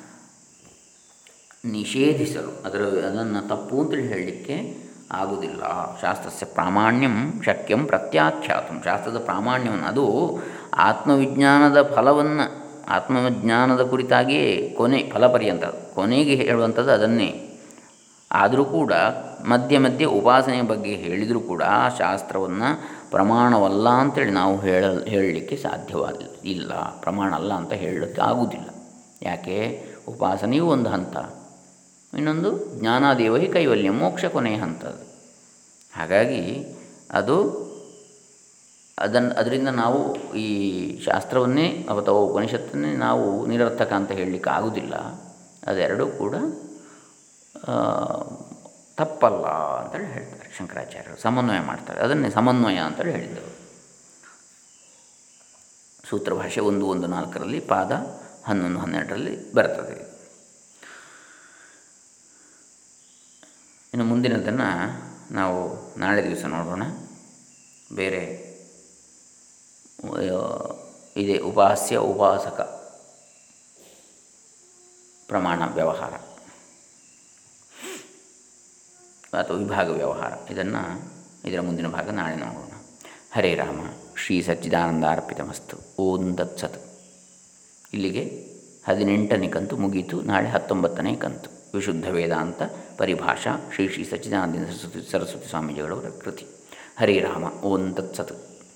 ನಿಷೇಧಿಸಲು, ಅದರ ಅದನ್ನು ತಪ್ಪು ಅಂತೇಳಿ ಹೇಳಲಿಕ್ಕೆ ಆಗುವುದಿಲ್ಲ ಶಾಸ್ತ್ರಸ್ಯ ಪ್ರಾಮಾಣ್ಯಂ ಶಕ್ಯಂ ಪ್ರತ್ಯಾಖ್ಯಾತು. ಶಾಸ್ತ್ರದ ಪ್ರಾಮಾಣ್ಯವನ್ನು ಅದು ಆತ್ಮವಿಜ್ಞಾನದ ಫಲವನ್ನು ಆತ್ಮವಿಜ್ಞಾನದ ಕುರಿತಾಗಿಯೇ ಕೊನೆ, ಫಲಪರ್ಯಂತ, ಕೊನೆಗೆ ಹೇಳುವಂಥದ್ದು ಅದನ್ನೇ. ಆದರೂ ಕೂಡ ಮಧ್ಯೆ ಮಧ್ಯೆ ಉಪಾಸನೆಯ ಬಗ್ಗೆ ಹೇಳಿದರೂ ಕೂಡ ಆ ಶಾಸ್ತ್ರವನ್ನು ಪ್ರಮಾಣವಲ್ಲ ಅಂತೇಳಿ ನಾವು ಹೇಳ, ಹೇಳಲಿಕ್ಕೆ ಸಾಧ್ಯವಾದ ಇಲ್ಲ ಪ್ರಮಾಣ ಅಲ್ಲ ಅಂತ ಹೇಳಲಿಕ್ಕೆ ಆಗುವುದಿಲ್ಲ. ಯಾಕೆ? ಉಪಾಸನೆಯೂ ಒಂದು ಹಂತ. ಇನ್ನೊಂದು ಜ್ಞಾನಾದೇವಹಿ ಕೈವಲ್ಯ, ಮೋಕ್ಷ ಕೊನೆಯ ಹಂತ ಅದು ಹಾಗಾಗಿ ಅದು ಅದನ್ನು ಅದರಿಂದ ನಾವು ಈ ಶಾಸ್ತ್ರವನ್ನೇ ಅಥವಾ ಉಪನಿಷತ್ತನ್ನೇ ನಾವು ನಿರರ್ಥಕ ಅಂತ ಹೇಳಲಿಕ್ಕೆ ಆಗುವುದಿಲ್ಲ ಅದೆರಡೂ ಕೂಡ ತಪ್ಪಲ್ಲ ಅಂತೇಳಿ ಹೇಳ್ತಾರೆ ಶಂಕರಾಚಾರ್ಯರು. ಸಮನ್ವಯ ಮಾಡ್ತಾರೆ. ಅದನ್ನೇ ಸಮನ್ವಯ ಅಂತೇಳಿ ಹೇಳಿದ್ದರು ಸೂತ್ರ ಭಾಷೆ ಒಂದು ಒಂದು, ನಾಲ್ಕರಲ್ಲಿ ಪಾದ ಹನ್ನೊಂದು, ಹನ್ನೆರಡರಲ್ಲಿ ಬರ್ತದೆ. ಇನ್ನು ಮುಂದಿನದನ್ನು ನಾವು ನಾಳೆ ದಿವಸ ನೋಡೋಣ. ಬೇರೆ ಇದೆ ಉಪಾಸ್ಯ ಉಪಾಸಕ ಪ್ರಮಾಣ ವ್ಯವಹಾರ ಅಥವಾ ವಿಭಾಗ ವ್ಯವಹಾರ ಇದನ್ನು ಇದರ ಮುಂದಿನ ಭಾಗ ನಾಳೆ ನೋಡೋಣ ಹರೇ ರಾಮ ಶ್ರೀ ಸಚ್ಚಿದಾನಂದ ಅರ್ಪಿತಮಸ್ತು ಓಂ ದತ್ಸತ್ ಇಲ್ಲಿಗೆ ಹದಿನೆಂಟನೇ ಕಂತು ಮುಗೀತು ನಾಳೆ ಹತ್ತೊಂಬತ್ತನೇ ಕಂತು ವಿಶುದ್ಧ ವೇದಾಂತ ಪರಿಭಾಷಾ ಶ್ರೀ ಶ್ರೀ ಸಚ್ಚಿದಾನಂದ ಸರಸ್ವತಿ ಸರಸ್ವತಿ ಸ್ವಾಮೀಜಿಗಳವರ ಕೃತಿ ಹರೇ ರಾಮ ಓಂ ತತ್ಸತ್